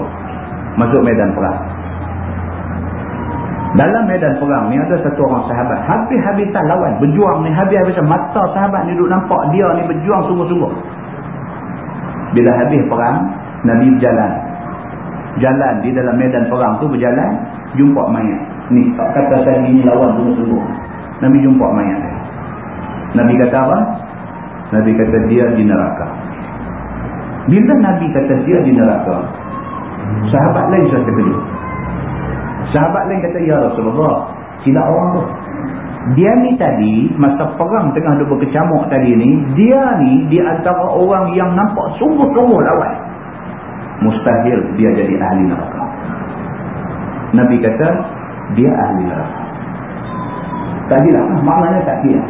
Masuk medan perang dalam medan perang ni ada satu orang sahabat. Habis-habisan lawan. Berjuang ni habis-habisan. Mata sahabat ni duduk nampak dia ni berjuang sungguh-sungguh. Bila habis perang, Nabi berjalan. Jalan di dalam medan perang tu berjalan. Jumpa mayat. Ni tak kata saya ni lawan sungguh-sungguh. Nabi jumpa mayat. Nabi kata apa? Nabi kata dia di neraka. Bila Nabi kata dia di neraka, sahabat lain sudah terkejut. Sahabat lain kata, Ya Rasulullah, silap orang tu. Dia ni tadi, masa perang tengah dia berkecamuk tadi ni, dia ni di antara orang yang nampak sungguh-sungguh lawan. Mustahil dia jadi ahli neraka. Nabi kata, dia ahli neraka. Tak gila, maknanya tak gila.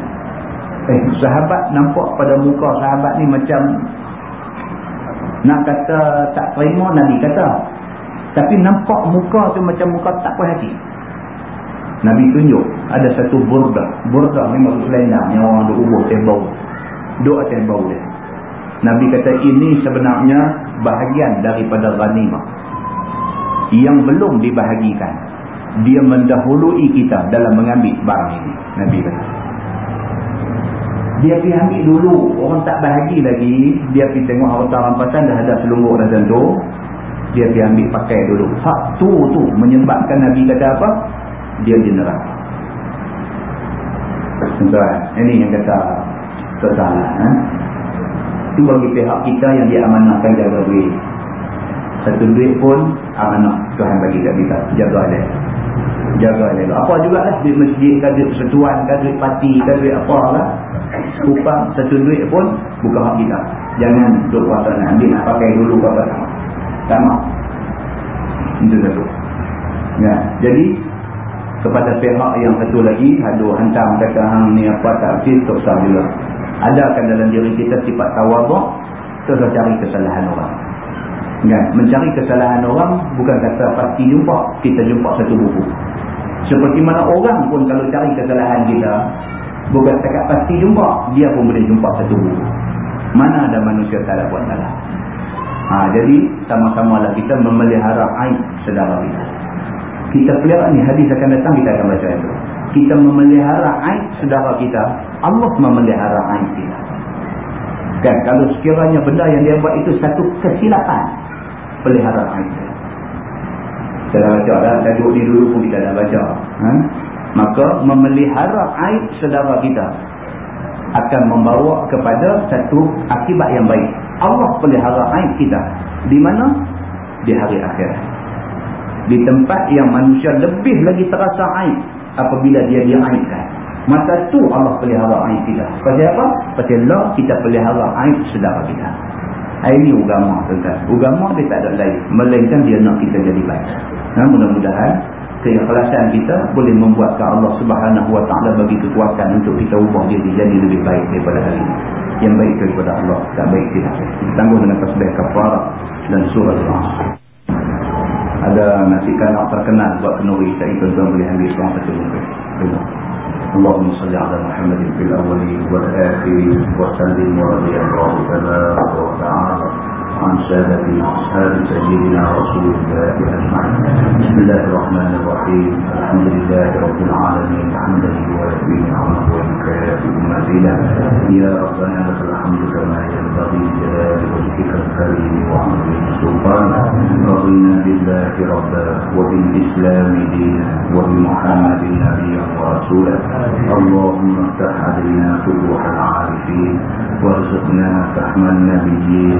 Eh, sahabat nampak pada muka sahabat ni macam nak kata tak terima, Nabi kata, tapi nampak muka tu macam muka tak puas hati. Nabi tunjuk ada satu burda. Burda memang selendang yang orang duk ubah bau. Duk atas bau dia. Nabi kata ini sebenarnya bahagian daripada ghanimah. Yang belum dibahagikan. Dia mendahului kita dalam mengambil barang ini. Nabi kata. Dia pergi ambil dulu. Orang tak bahagi lagi. Dia pergi tengok harta rampasan dah ada selungguk dah tentu dia pergi ambil pakai dulu. Hak tu tu menyebabkan Nabi kata apa? Dia di neraka. Tuan ini yang kata kesalahan eh? itu bagi pihak kita yang diamanahkan jaga duit. Satu duit pun amanah Tuhan bagi kat kita. Jaga dia. Jaga dia. Apa juga lah duit masjid ke duit persatuan ke duit parti ke duit apa lah upah satu duit pun bukan hak kita. Jangan duduk kuasa nak ambil nak pakai dulu ke apa sama sama. Itu satu. Ya jadi kepada pihak yang satu lagi aduh hantar kata hang ni apa tak habis tak juga adakan dalam diri kita sifat tawabak terus cari kesalahan orang. Kan? mencari kesalahan orang bukan kata pasti jumpa kita jumpa satu buku. Seperti mana orang pun kalau cari kesalahan kita bukan setakat pasti jumpa dia pun boleh jumpa satu buku. Mana ada manusia tak ada buat salah ha, jadi sama-sama lah kita memelihara aib sedara kita. Kita pelihara ni hadis akan datang kita akan baca itu. Kita memelihara aib sedara kita Allah memelihara aib kita. Kan kalau sekiranya benda yang dia buat itu satu kesilapan pelihara aib kita dah baca dah tajuk ni dulu pun kita dah baca. Ha? maka memelihara aib sedara kita akan membawa kepada satu akibat yang baik Allah pelihara aib kita di mana? di hari akhir di tempat yang manusia lebih lagi terasa aib apabila dia diaibkan masa tu Allah pelihara aib kita pasal apa? pasal Allah kita pelihara aib sedara kita ini agama tuan-tuan. Agama dia tak ada lain. Melainkan dia nak kita jadi baik. Nah, mudah-mudahan keikhlasan kita boleh membuatkan Allah subhanahu wa ta'ala bagi kekuatan untuk kita ubah diri jadi lebih baik daripada hari ini yang baik daripada Allah tak baik tidak tanggung dengan tasbih kafarah dan surah Allah ada nasi kanak terkenal buat kenuri saya tuan-tuan boleh ambil seorang satu mungkin اللهم صل على محمد في الأولين والآخرين وسلم ورضي الله تبارك وتعالى عن سادة أصحاب سيدنا رسول الله أجمعين. بسم الله الرحمن الرحيم. الحمد لله رب العالمين. حمدا يوافي نعمه ويكافئ مزيدا يا ربنا لك الحمد كما ينبغي لجلال وجهك الكريم وعظيم سلطانك رضينا بالله ربا وبالإسلام دينا وبمحمد نبيا ورسولا اللهم افتح علينا فتوح العارفين وارزقنا فهم النبيين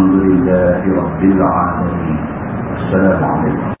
لله رب العالمين السلام عليكم